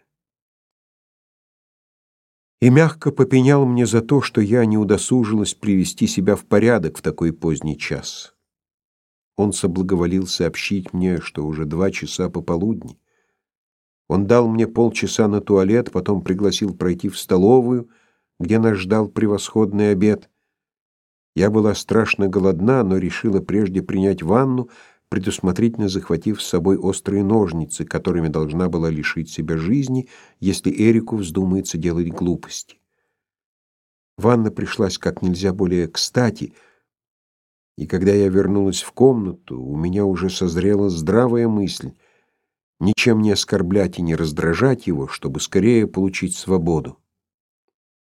и мягко попенял мне за то, что я не удосужилась привести себя в порядок в такой поздний час. Он соблаговолил сообщить мне, что уже два часа пополудни. Он дал мне полчаса на туалет, потом пригласил пройти в столовую, где нас ждал превосходный обед. Я была страшно голодна, но решила прежде принять ванну, предусмотрительно захватив с собой острые ножницы, которыми должна была лишить себя жизни, если Эрику вздумается делать глупости. Ванна пришлась как нельзя более кстати, и когда я вернулась в комнату, у меня уже созрела здравая мысль ничем не оскорблять и не раздражать его, чтобы скорее получить свободу.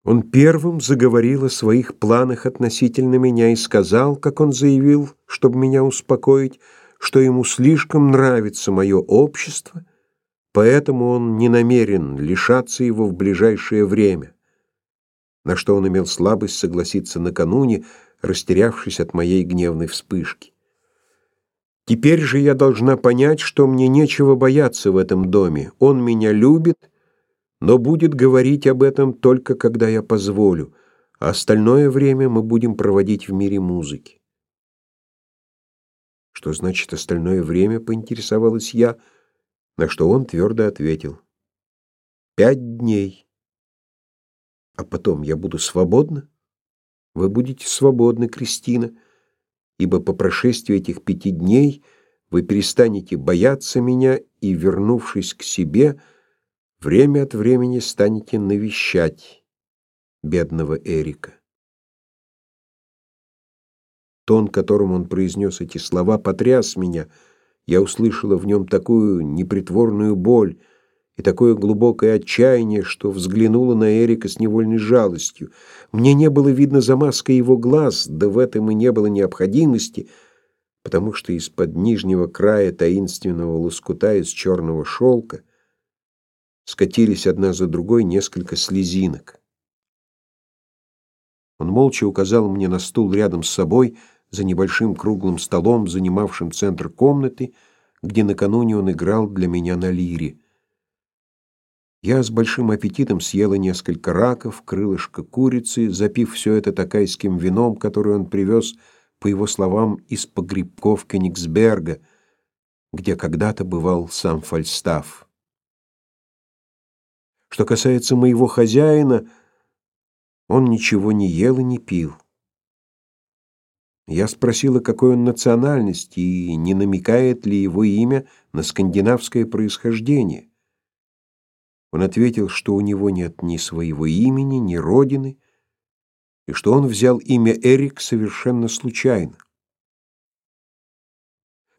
Он первым заговорил о своих планах относительно меня и сказал, как он заявил, чтобы меня успокоить, что ему слишком нравится мое общество, поэтому он не намерен лишаться его в ближайшее время, на что он имел слабость согласиться накануне, растерявшись от моей гневной вспышки. Теперь же я должна понять, что мне нечего бояться в этом доме. Он меня любит, но будет говорить об этом только когда я позволю, а остальное время мы будем проводить в мире музыки. Что значит остальное время, поинтересовалась я, на что он твердо ответил: пять дней. А потом я буду свободна? Вы будете свободны, Кристина, ибо по прошествии этих пяти дней вы перестанете бояться меня и, вернувшись к себе, время от времени станете навещать бедного Эрика. Тон, которым он произнес эти слова, потряс меня. Я услышала в нем такую непритворную боль и такое глубокое отчаяние, что взглянула на Эрика с невольной жалостью. Мне не было видно за маской его глаз, да в этом и не было необходимости, потому что из-под нижнего края таинственного лоскута из черного шелка скатились одна за другой несколько слезинок. Он молча указал мне на стул рядом с собой, за небольшим круглым столом, занимавшим центр комнаты, где накануне он играл для меня на лире. Я с большим аппетитом съела несколько раков, крылышко курицы, запив все это такайским вином, которое он привез, по его словам, из погребков Кенигсберга, где когда-то бывал сам Фальстаф. Что касается моего хозяина, он ничего не ел и не пил. Я спросила, какой он национальности и не намекает ли его имя на скандинавское происхождение. Он ответил, что у него нет ни своего имени, ни родины, и что он взял имя Эрик совершенно случайно.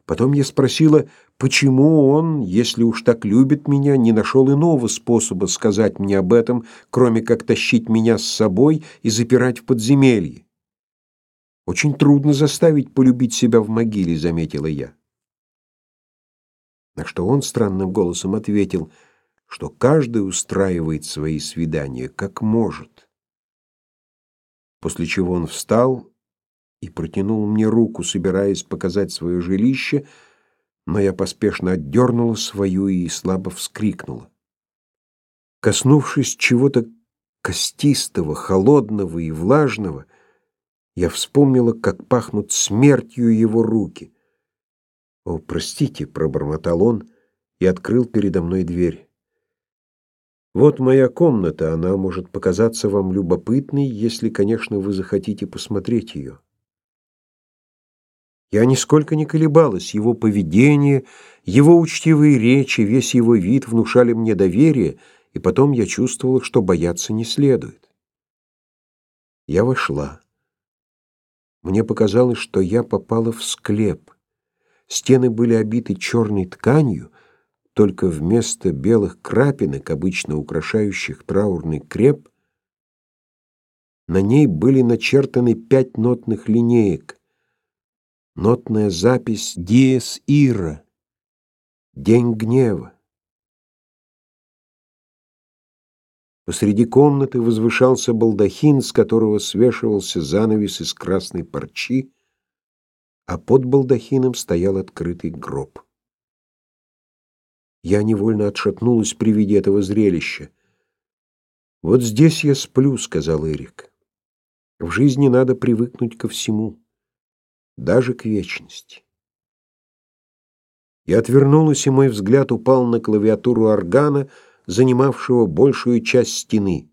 Потом я спросила, почему он, если уж так любит меня, не нашел иного способа сказать мне об этом, кроме как тащить меня с собой и запирать в подземелье. Очень трудно заставить полюбить себя в могиле, заметила я. На что он странным голосом ответил, что каждый устраивает свои свидания как может. После чего он встал и протянул мне руку, собираясь показать свое жилище, но я поспешно отдернула свою и слабо вскрикнула. Коснувшись чего-то костистого, холодного и влажного, я вспомнила, как пахнут смертью его руки. «О, простите», — пробормотал он и открыл передо мной дверь. «Вот моя комната, она может показаться вам любопытной, если, конечно, вы захотите посмотреть ее». Я нисколько не колебалась, его поведение, его учтивые речи, весь его вид внушали мне доверие, и потом я чувствовала, что бояться не следует. Я вошла. Мне показалось, что я попала в склеп. Стены были обиты черной тканью, только вместо белых крапинок, обычно украшающих траурный креп, на ней были начертаны пять нотных линеек. Нотная запись «Диес Ира» — «День гнева». Посреди комнаты возвышался балдахин, с которого свешивался занавес из красной парчи, а под балдахином стоял открытый гроб. Я невольно отшатнулась при виде этого зрелища. «Вот здесь я сплю», — сказал Эрик. «В жизни надо привыкнуть ко всему, даже к вечности». Я отвернулась, и мой взгляд упал на клавиатуру органа, занимавшего большую часть стены.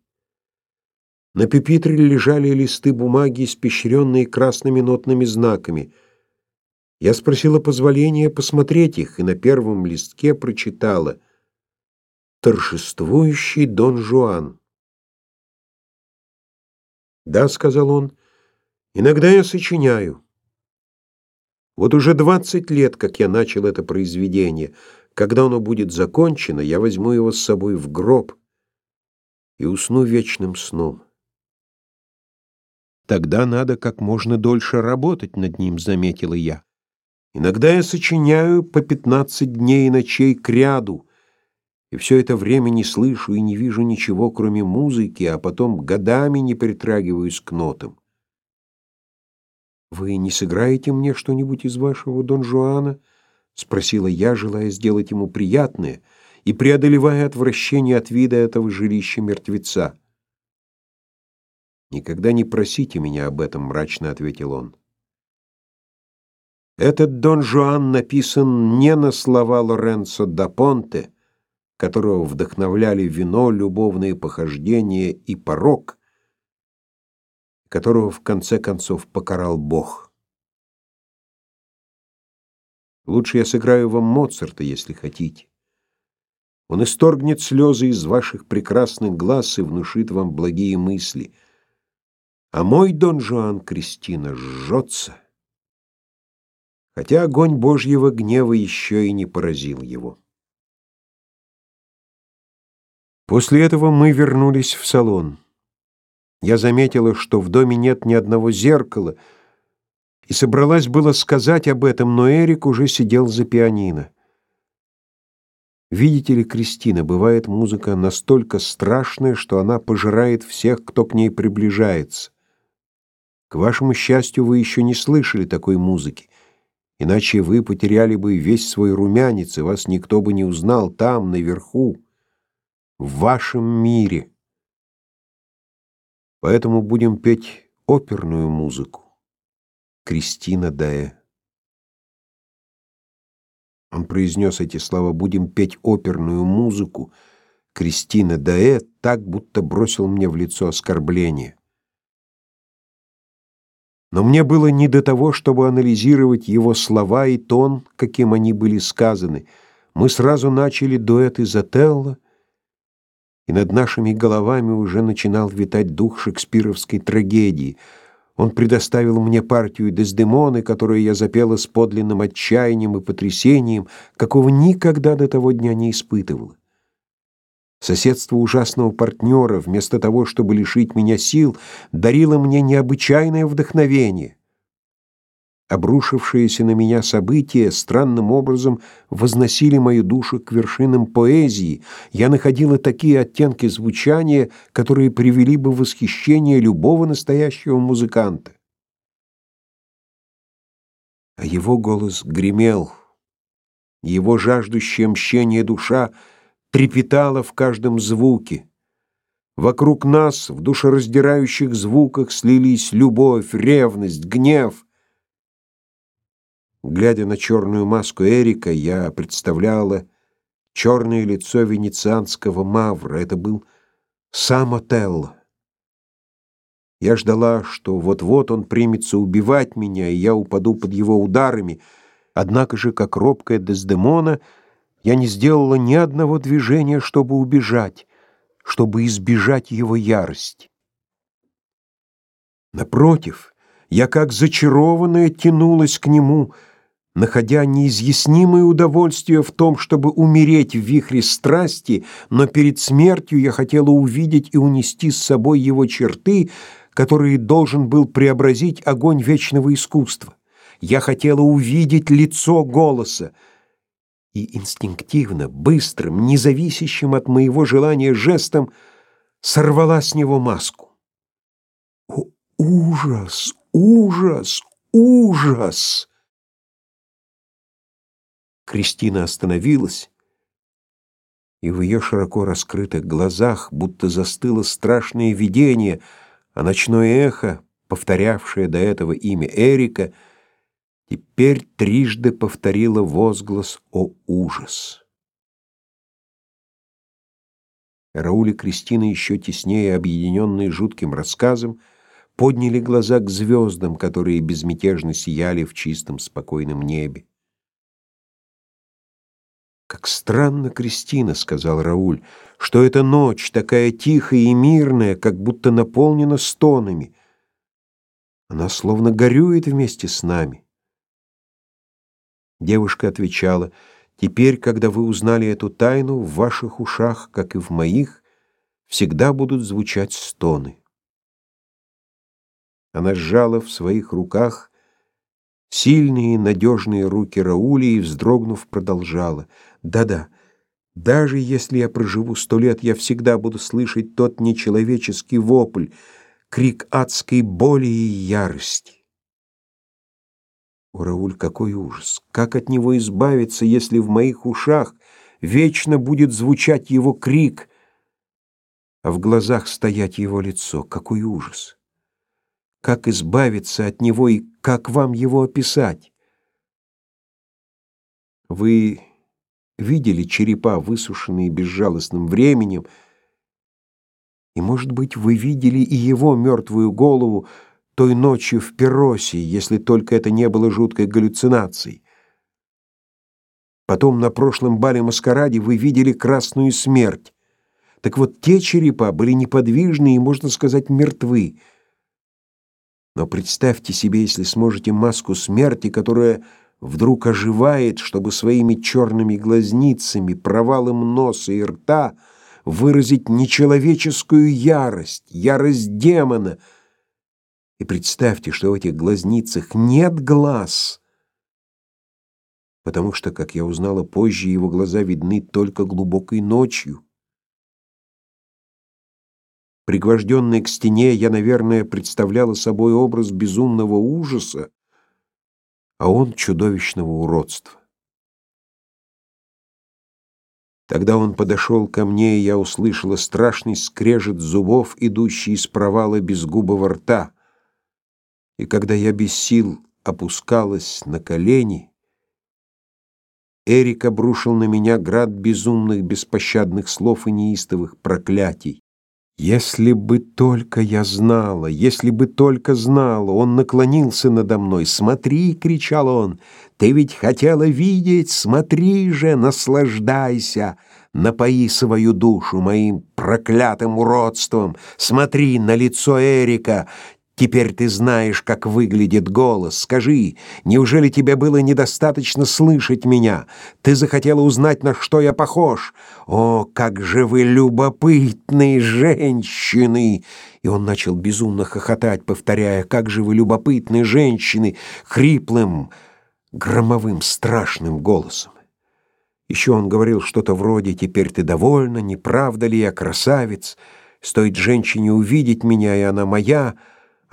На пепитре лежали листы бумаги, испещренные красными нотными знаками. Я спросила позволения посмотреть их, и на первом листке прочитала «Торжествующий Дон Жуан». «Да», — сказал он, — «иногда я сочиняю. Вот уже двадцать лет, как я начал это произведение. Когда оно будет закончено, я возьму его с собой в гроб и усну вечным сном». Тогда надо как можно дольше работать над ним, заметила я. Иногда я сочиняю по пятнадцать дней и ночей кряду, и все это время не слышу и не вижу ничего, кроме музыки, а потом годами не притрагиваюсь к нотам. Вы не сыграете мне что-нибудь из вашего Дон Жуана? спросила я, желая сделать ему приятное и преодолевая отвращение от вида этого жилища мертвеца. Никогда не просите меня об этом, мрачно ответил он. Этот Дон Жуан написан не на слова Лоренцо да Понте, которого вдохновляли вино, любовные похождения и порок, которого в конце концов покарал Бог. Лучше я сыграю вам Моцарта, если хотите. Он исторгнет слезы из ваших прекрасных глаз и внушит вам благие мысли. А мой Дон Жуан Кристина жжется, хотя огонь Божьего гнева еще и не поразил его. После этого мы вернулись в салон. Я заметила, что в доме нет ни одного зеркала, и собралась было сказать об этом, но Эрик уже сидел за пианино. Видите ли, Кристина, бывает музыка настолько страшная, что она пожирает всех, кто к ней приближается. К вашему счастью, вы еще не слышали такой музыки. Иначе вы потеряли бы весь свой румянец, и вас никто бы не узнал там, наверху, в вашем мире. Поэтому будем петь оперную музыку. Кристина Даэ. Он произнес эти слова «будем петь оперную музыку». Кристина Даэ так, будто бросил мне в лицо оскорбление. Но мне было не до того, чтобы анализировать его слова и тон, каким они были сказаны. Мы сразу начали дуэт из Отелло, и над нашими головами уже начинал витать дух шекспировской трагедии. Он предоставил мне партию Дездемоны, которую я запела с подлинным отчаянием и потрясением, какого никогда до того дня не испытывала. Соседство ужасного партнера, вместо того, чтобы лишить меня сил, дарило мне необычайное вдохновение. Обрушившиеся на меня события странным образом возносили мою душу к вершинам поэзии. Я находила такие оттенки звучания, которые привели бы в восхищение любого настоящего музыканта. А его голос гремел. Его жаждущее мщение душа — трепетала в каждом звуке. Вокруг нас в душераздирающих звуках слились любовь, ревность, гнев. Глядя на черную маску Эрика, я представляла черное лицо венецианского мавра. Это был сам Отелло. Я ждала, что вот-вот он примется убивать меня, и я упаду под его ударами. Однако же, как робкая Дездемона, я не сделала ни одного движения, чтобы убежать, чтобы избежать его ярости. Напротив, я как зачарованная тянулась к нему, находя неизъяснимое удовольствие в том, чтобы умереть в вихре страсти, но перед смертью я хотела увидеть и унести с собой его черты, которые должен был преобразить огонь вечного искусства. Я хотела увидеть лицо голоса, и инстинктивно, быстрым, независящим от моего желания жестом сорвала с него маску. О, ужас, ужас, ужас! Кристина остановилась, и в ее широко раскрытых глазах будто застыло страшное видение, а ночное эхо, повторявшее до этого имя Эрика, теперь трижды повторила возглас «О ужас!». Рауль и Кристина, еще теснее объединенные жутким рассказом, подняли глаза к звездам, которые безмятежно сияли в чистом спокойном небе. «Как странно, Кристина», — сказал Рауль, — «что эта ночь такая тихая и мирная, как будто наполнена стонами. Она словно горюет вместе с нами». Девушка отвечала, «Теперь, когда вы узнали эту тайну, в ваших ушах, как и в моих, всегда будут звучать стоны». Она сжала в своих руках сильные надежные руки Рауля и, вздрогнув, продолжала. «Да-да, даже если я проживу сто лет, я всегда буду слышать тот нечеловеческий вопль, крик адской боли и ярости». О, Рауль, какой ужас! Как от него избавиться, если в моих ушах вечно будет звучать его крик, а в глазах стоять его лицо? Какой ужас! Как избавиться от него и как вам его описать? Вы видели черепа, высушенные безжалостным временем, и, может быть, вы видели и его мертвую голову той ночью в Перосе, если только это не было жуткой галлюцинацией. Потом на прошлом бале-маскараде вы видели красную смерть. Так вот, те черепа были неподвижны и, можно сказать, мертвы. Но представьте себе, если сможете маску смерти, которая вдруг оживает, чтобы своими черными глазницами, провалом носа и рта выразить нечеловеческую ярость, ярость демона. И представьте, что в этих глазницах нет глаз, потому что, как я узнала позже, его глаза видны только глубокой ночью. Пригвожденная к стене, я, наверное, представляла собой образ безумного ужаса, а он чудовищного уродства. Тогда он подошел ко мне, и я услышала страшный скрежет зубов, идущий из провала безгубого рта. И когда я без сил опускалась на колени, Эрик обрушил на меня град безумных, беспощадных слов и неистовых проклятий. Если бы только я знала, если бы только знала, он наклонился надо мной. «Смотри!» — кричал он. «Ты ведь хотела видеть! Смотри же, наслаждайся! Напои свою душу моим проклятым уродством! Смотри на лицо Эрика! Теперь ты знаешь, как выглядит голос. Скажи, неужели тебе было недостаточно слышать меня? Ты захотела узнать, на что я похож? О, как же вы любопытные женщины!» И он начал безумно хохотать, повторяя, «Как же вы любопытные женщины!» хриплым, громовым, страшным голосом. Еще он говорил что-то вроде «Теперь ты довольна, не правда ли я красавец? Стоит женщине увидеть меня, и она моя».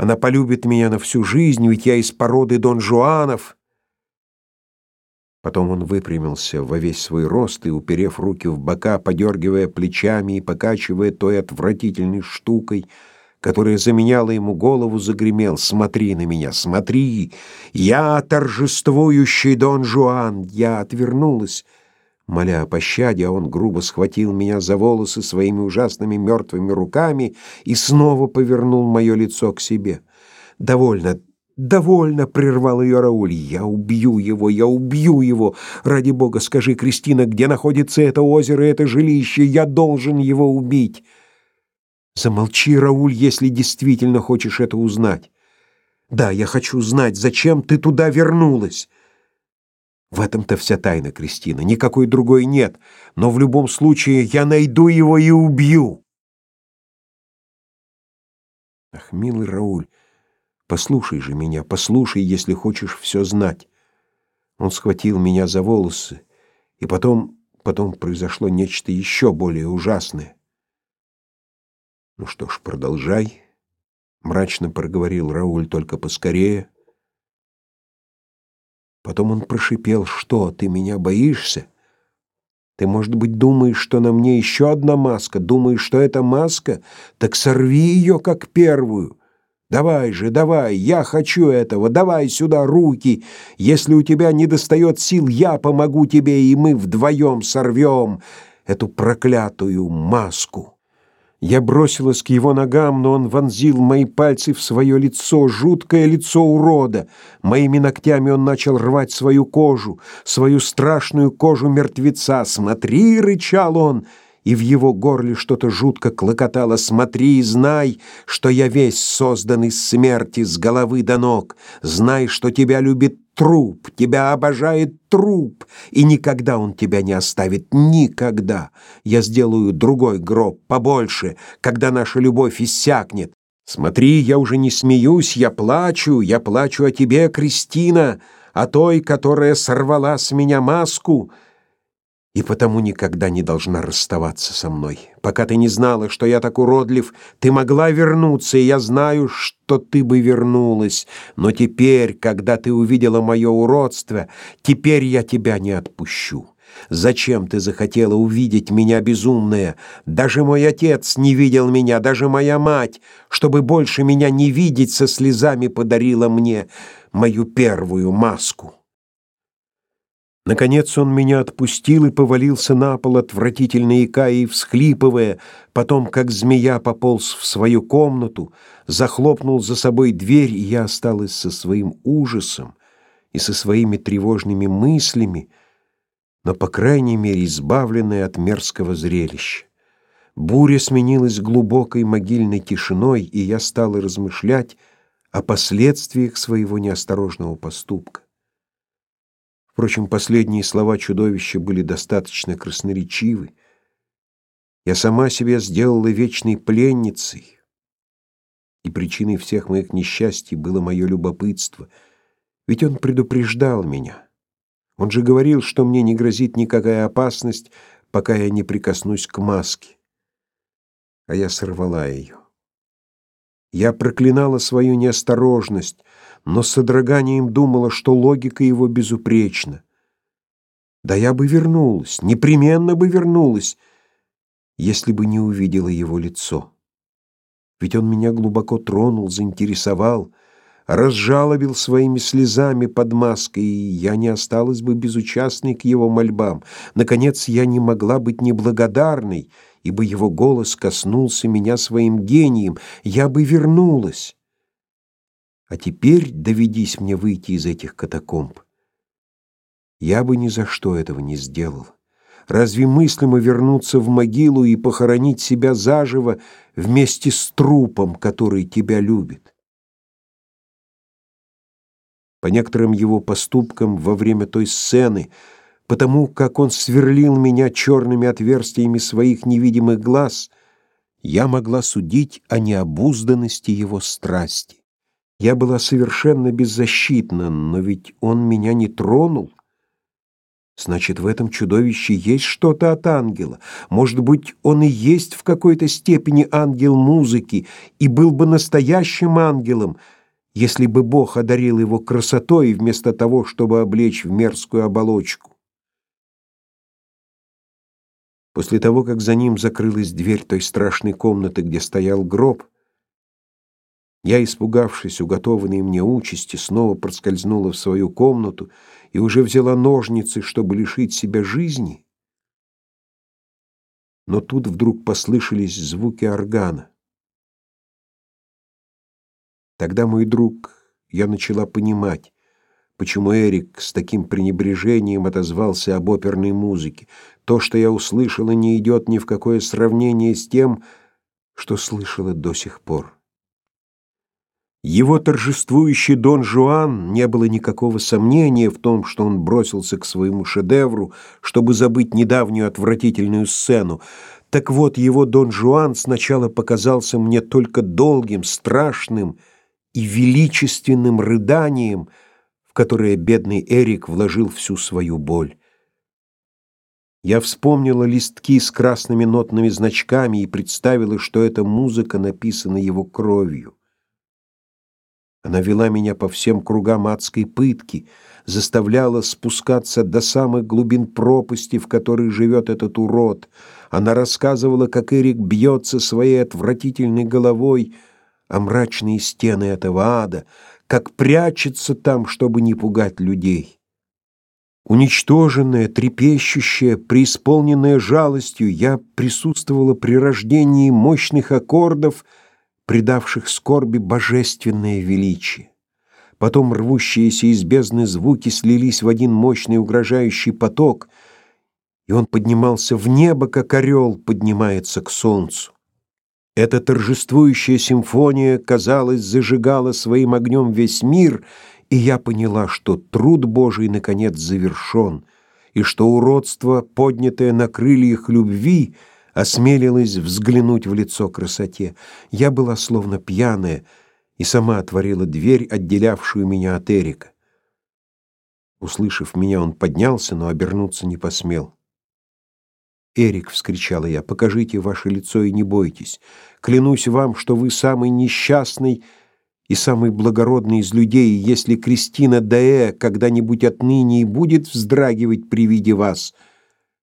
Она полюбит меня на всю жизнь, ведь я из породы Дон Жуанов. Потом он выпрямился во весь свой рост и, уперев руки в бока, подергивая плечами и покачивая той отвратительной штукой, которая заменяла ему голову, загремел: "Смотри на меня, смотри! Я торжествующий Дон Жуан!" Я отвернулась моля о пощаде, а он грубо схватил меня за волосы своими ужасными мертвыми руками и снова повернул мое лицо к себе. «Довольно, довольно!» — прервал ее Рауль. «Я убью его, я убью его! Ради бога, скажи, Кристина, где находится это озеро, это жилище? Я должен его убить!» «Замолчи, Рауль, если действительно хочешь это узнать!» «Да, я хочу знать, зачем ты туда вернулась!» В этом-то вся тайна, Кристина. Никакой другой нет. Но в любом случае я найду его и убью. Ах, милый Рауль, послушай же меня, послушай, если хочешь все знать. Он схватил меня за волосы, и потом, потом произошло нечто еще более ужасное. Ну что ж, продолжай, мрачно проговорил Рауль, только поскорее. Потом он прошипел: "Что, ты меня боишься? Ты, может быть, думаешь, что на мне еще одна маска? Думаешь, что это маска? Так сорви ее как первую. Давай же, давай, я хочу этого, давай сюда руки. Если у тебя не достает сил, я помогу тебе, и мы вдвоем сорвем эту проклятую маску. Я бросилась к его ногам, но он вонзил мои пальцы в свое лицо, жуткое лицо урода. Моими ногтями он начал рвать свою кожу, свою страшную кожу мертвеца. «Смотри!» — рычал он, и в его горле что-то жутко клокотало. «Смотри и знай, что я весь создан из смерти с головы до ног. Знай, что тебя любит труп, тебя обожает труп, и никогда он тебя не оставит, никогда. Я сделаю другой гроб, побольше, когда наша любовь иссякнет. Смотри, я уже не смеюсь, я плачу, я плачу о тебе, Кристина, о той, которая сорвала с меня маску, и потому никогда не должна расставаться со мной. Пока ты не знала, что я так уродлив, ты могла вернуться, и я знаю, что ты бы вернулась. Но теперь, когда ты увидела мое уродство, теперь я тебя не отпущу. Зачем ты захотела увидеть меня безумная? Даже мой отец не видел меня, даже моя мать, чтобы больше меня не видеть, со слезами подарила мне мою первую маску. Наконец он меня отпустил и повалился на пол, отвратительно икая и всхлипывая, потом, как змея, пополз в свою комнату, захлопнул за собой дверь, и я осталась со своим ужасом и со своими тревожными мыслями, но, по крайней мере, избавленная от мерзкого зрелища. Буря сменилась глубокой могильной тишиной, и я стала размышлять о последствиях своего неосторожного поступка. Впрочем, последние слова чудовища были достаточно красноречивы. Я сама себя сделала вечной пленницей, и причиной всех моих несчастий было мое любопытство, ведь он предупреждал меня. Он же говорил, что мне не грозит никакая опасность, пока я не прикоснусь к маске. А я сорвала ее. Я проклинала свою неосторожность, но с содроганием думала, что логика его безупречна. Да я бы вернулась, непременно бы вернулась, если бы не увидела его лицо. Ведь он меня глубоко тронул, заинтересовал, разжалобил своими слезами под маской, и я не осталась бы безучастной к его мольбам. Наконец, я не могла быть неблагодарной, ибо его голос коснулся меня своим гением. Я бы вернулась. А теперь доведись мне выйти из этих катакомб. Я бы ни за что этого не сделал. Разве мыслимо вернуться в могилу и похоронить себя заживо вместе с трупом, который тебя любит? По некоторым его поступкам во время той сцены, потому как он сверлил меня черными отверстиями своих невидимых глаз, я могла судить о необузданности его страсти. Я была совершенно беззащитна, но ведь он меня не тронул. Значит, в этом чудовище есть что-то от ангела. Может быть, он и есть в какой-то степени ангел музыки и был бы настоящим ангелом, если бы Бог одарил его красотой вместо того, чтобы облечь в мерзкую оболочку. После того, как за ним закрылась дверь той страшной комнаты, где стоял гроб, я, испугавшись уготованной мне участи, снова проскользнула в свою комнату и уже взяла ножницы, чтобы лишить себя жизни. Но тут вдруг послышались звуки органа. Тогда, мой друг, я начала понимать, почему Эрик с таким пренебрежением отозвался об оперной музыке. То, что я услышала, не идет ни в какое сравнение с тем, что слышала до сих пор. Его торжествующий Дон Жуан не было никакого сомнения в том, что он бросился к своему шедевру, чтобы забыть недавнюю отвратительную сцену. Так вот, его Дон Жуан сначала показался мне только долгим, страшным и величественным рыданием, в которое бедный Эрик вложил всю свою боль. Я вспомнила листки с красными нотными значками и представила, что эта музыка написана его кровью. Она вела меня по всем кругам адской пытки, заставляла спускаться до самых глубин пропасти, в которой живет этот урод. Она рассказывала, как Эрик бьется своей отвратительной головой а мрачные стены этого ада, как прячется там, чтобы не пугать людей. Уничтоженная, трепещущая, преисполненная жалостью, я присутствовала при рождении мощных аккордов, придавших скорби божественное величие. Потом рвущиеся из бездны звуки слились в один мощный угрожающий поток, и он поднимался в небо, как орел поднимается к солнцу. Эта торжествующая симфония, казалось, зажигала своим огнем весь мир, и я поняла, что труд Божий наконец завершен, и что уродство, поднятое на крыльях любви, осмелилось взглянуть в лицо красоте. Я была словно пьяная и сама отворила дверь, отделявшую меня от Эрика. Услышав меня, он поднялся, но обернуться не посмел. «Эрик!» — вскричала я. «Покажите ваше лицо и не бойтесь. Клянусь вам, что вы самый несчастный и самый благородный из людей, если Кристина Даэ когда-нибудь отныне и будет вздрагивать при виде вас,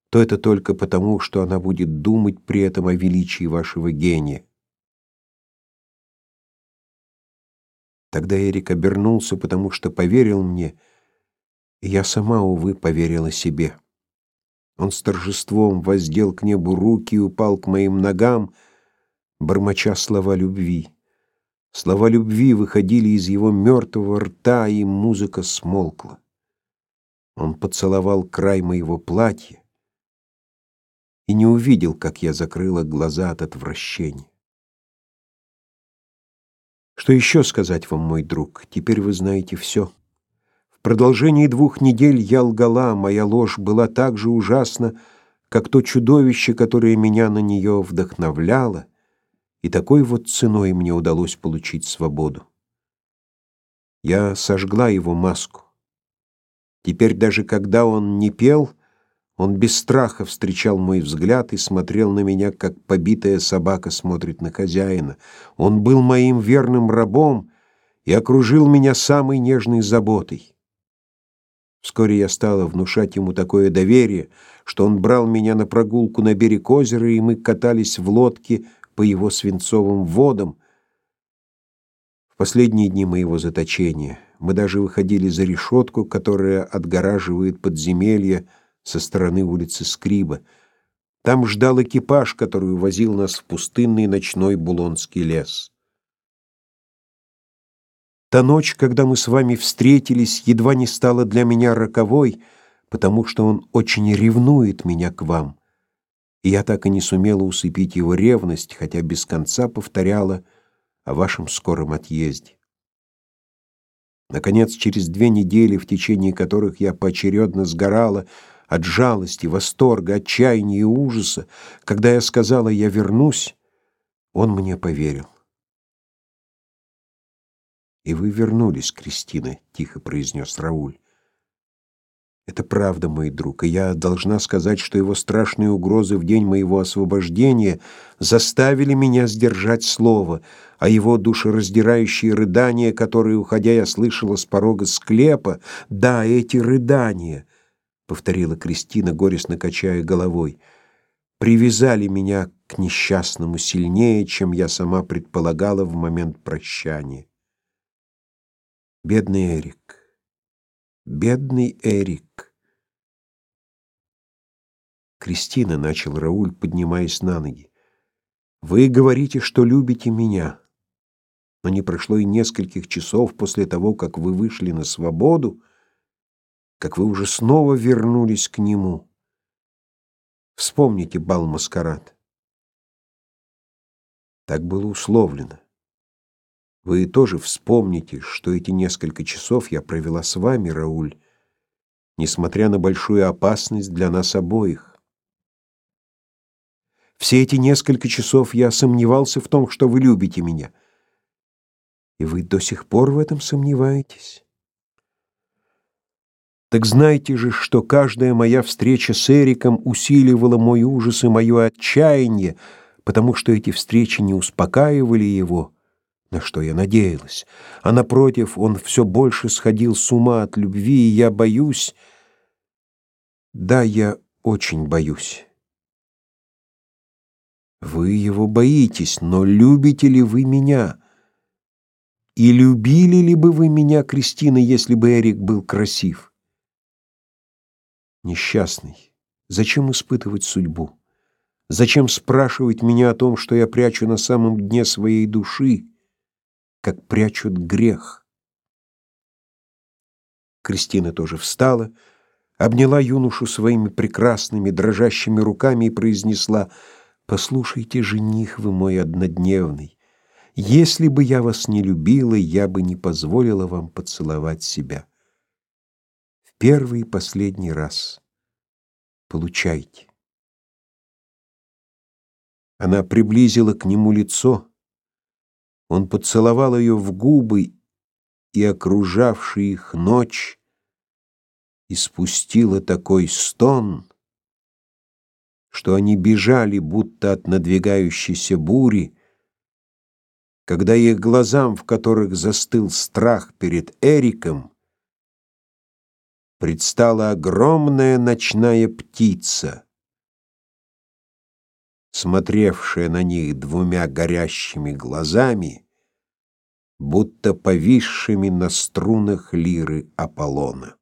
то это только потому, что она будет думать при этом о величии вашего гения». Тогда Эрик обернулся, потому что поверил мне, и я сама, увы, поверила себе. Он с торжеством воздел к небу руки и упал к моим ногам, бормоча слова любви. Слова любви выходили из его мертвого рта, и музыка смолкла. Он поцеловал край моего платья и не увидел, как я закрыла глаза от отвращения. Что еще сказать вам, мой друг? Теперь вы знаете все. В продолжении двух недель я лгала, моя ложь была так же ужасна, как то чудовище, которое меня на нее вдохновляло, и такой вот ценой мне удалось получить свободу. Я сожгла его маску. Теперь даже когда он не пел, он без страха встречал мой взгляд и смотрел на меня, как побитая собака смотрит на хозяина. Он был моим верным рабом и окружил меня самой нежной заботой. Вскоре я стала внушать ему такое доверие, что он брал меня на прогулку на берег озера, и мы катались в лодке по его свинцовым водам. В последние дни моего заточения мы даже выходили за решетку, которая отгораживает подземелье со стороны улицы Скриба. Там ждал экипаж, который увозил нас в пустынный ночной Булонский лес. Та ночь, когда мы с вами встретились, едва не стала для меня роковой, потому что он очень ревнует меня к вам. И я так и не сумела усыпить его ревность, хотя без конца повторяла о вашем скором отъезде. Наконец, через две недели, в течение которых я поочередно сгорала от жалости, восторга, отчаяния и ужаса, когда я сказала «я вернусь», он мне поверил. «И вы вернулись, Кристина», — тихо произнес Рауль. «Это правда, мой друг, и я должна сказать, что его страшные угрозы в день моего освобождения заставили меня сдержать слово, а его душераздирающие рыдания, которые, уходя, я слышала с порога склепа, да, эти рыдания», — повторила Кристина, горестно качая головой, — «привязали меня к несчастному сильнее, чем я сама предполагала в момент прощания». Бедный Эрик. Бедный Эрик. Кристина, начал Рауль, поднимаясь на ноги. Вы говорите, что любите меня. Но не прошло и нескольких часов после того, как вы вышли на свободу, как вы уже снова вернулись к нему. Вспомните бал-маскарад. Так было условлено. Вы тоже вспомните, что эти несколько часов я провела с вами, Рауль, несмотря на большую опасность для нас обоих. Все эти несколько часов я сомневался в том, что вы любите меня. И вы до сих пор в этом сомневаетесь? Так знайте же, что каждая моя встреча с Эриком усиливала мой ужас и мое отчаяние, потому что эти встречи не успокаивали его, на что я надеялась. А напротив, он все больше сходил с ума от любви, и я боюсь... Да, я очень боюсь. Вы его боитесь, но любите ли вы меня? И любили ли бы вы меня, Кристина, если бы Эрик был красив? Несчастный, зачем испытывать судьбу? Зачем спрашивать меня о том, что я прячу на самом дне своей души, как прячут грех? Кристина тоже встала, обняла юношу своими прекрасными дрожащими руками и произнесла: "Послушайте, жених вы мой однодневный, если бы я вас не любила, я бы не позволила вам поцеловать себя. Первый и последний раз. Получайте". Она приблизила к нему лицо. Он поцеловал ее в губы, и окружавшая их ночь испустила такой стон, что они бежали будто от надвигающейся бури, когда их глазам, в которых застыл страх перед Эриком, предстала огромная ночная птица, смотревшая на них двумя горящими глазами, будто повисшими на струнах лиры Аполлона.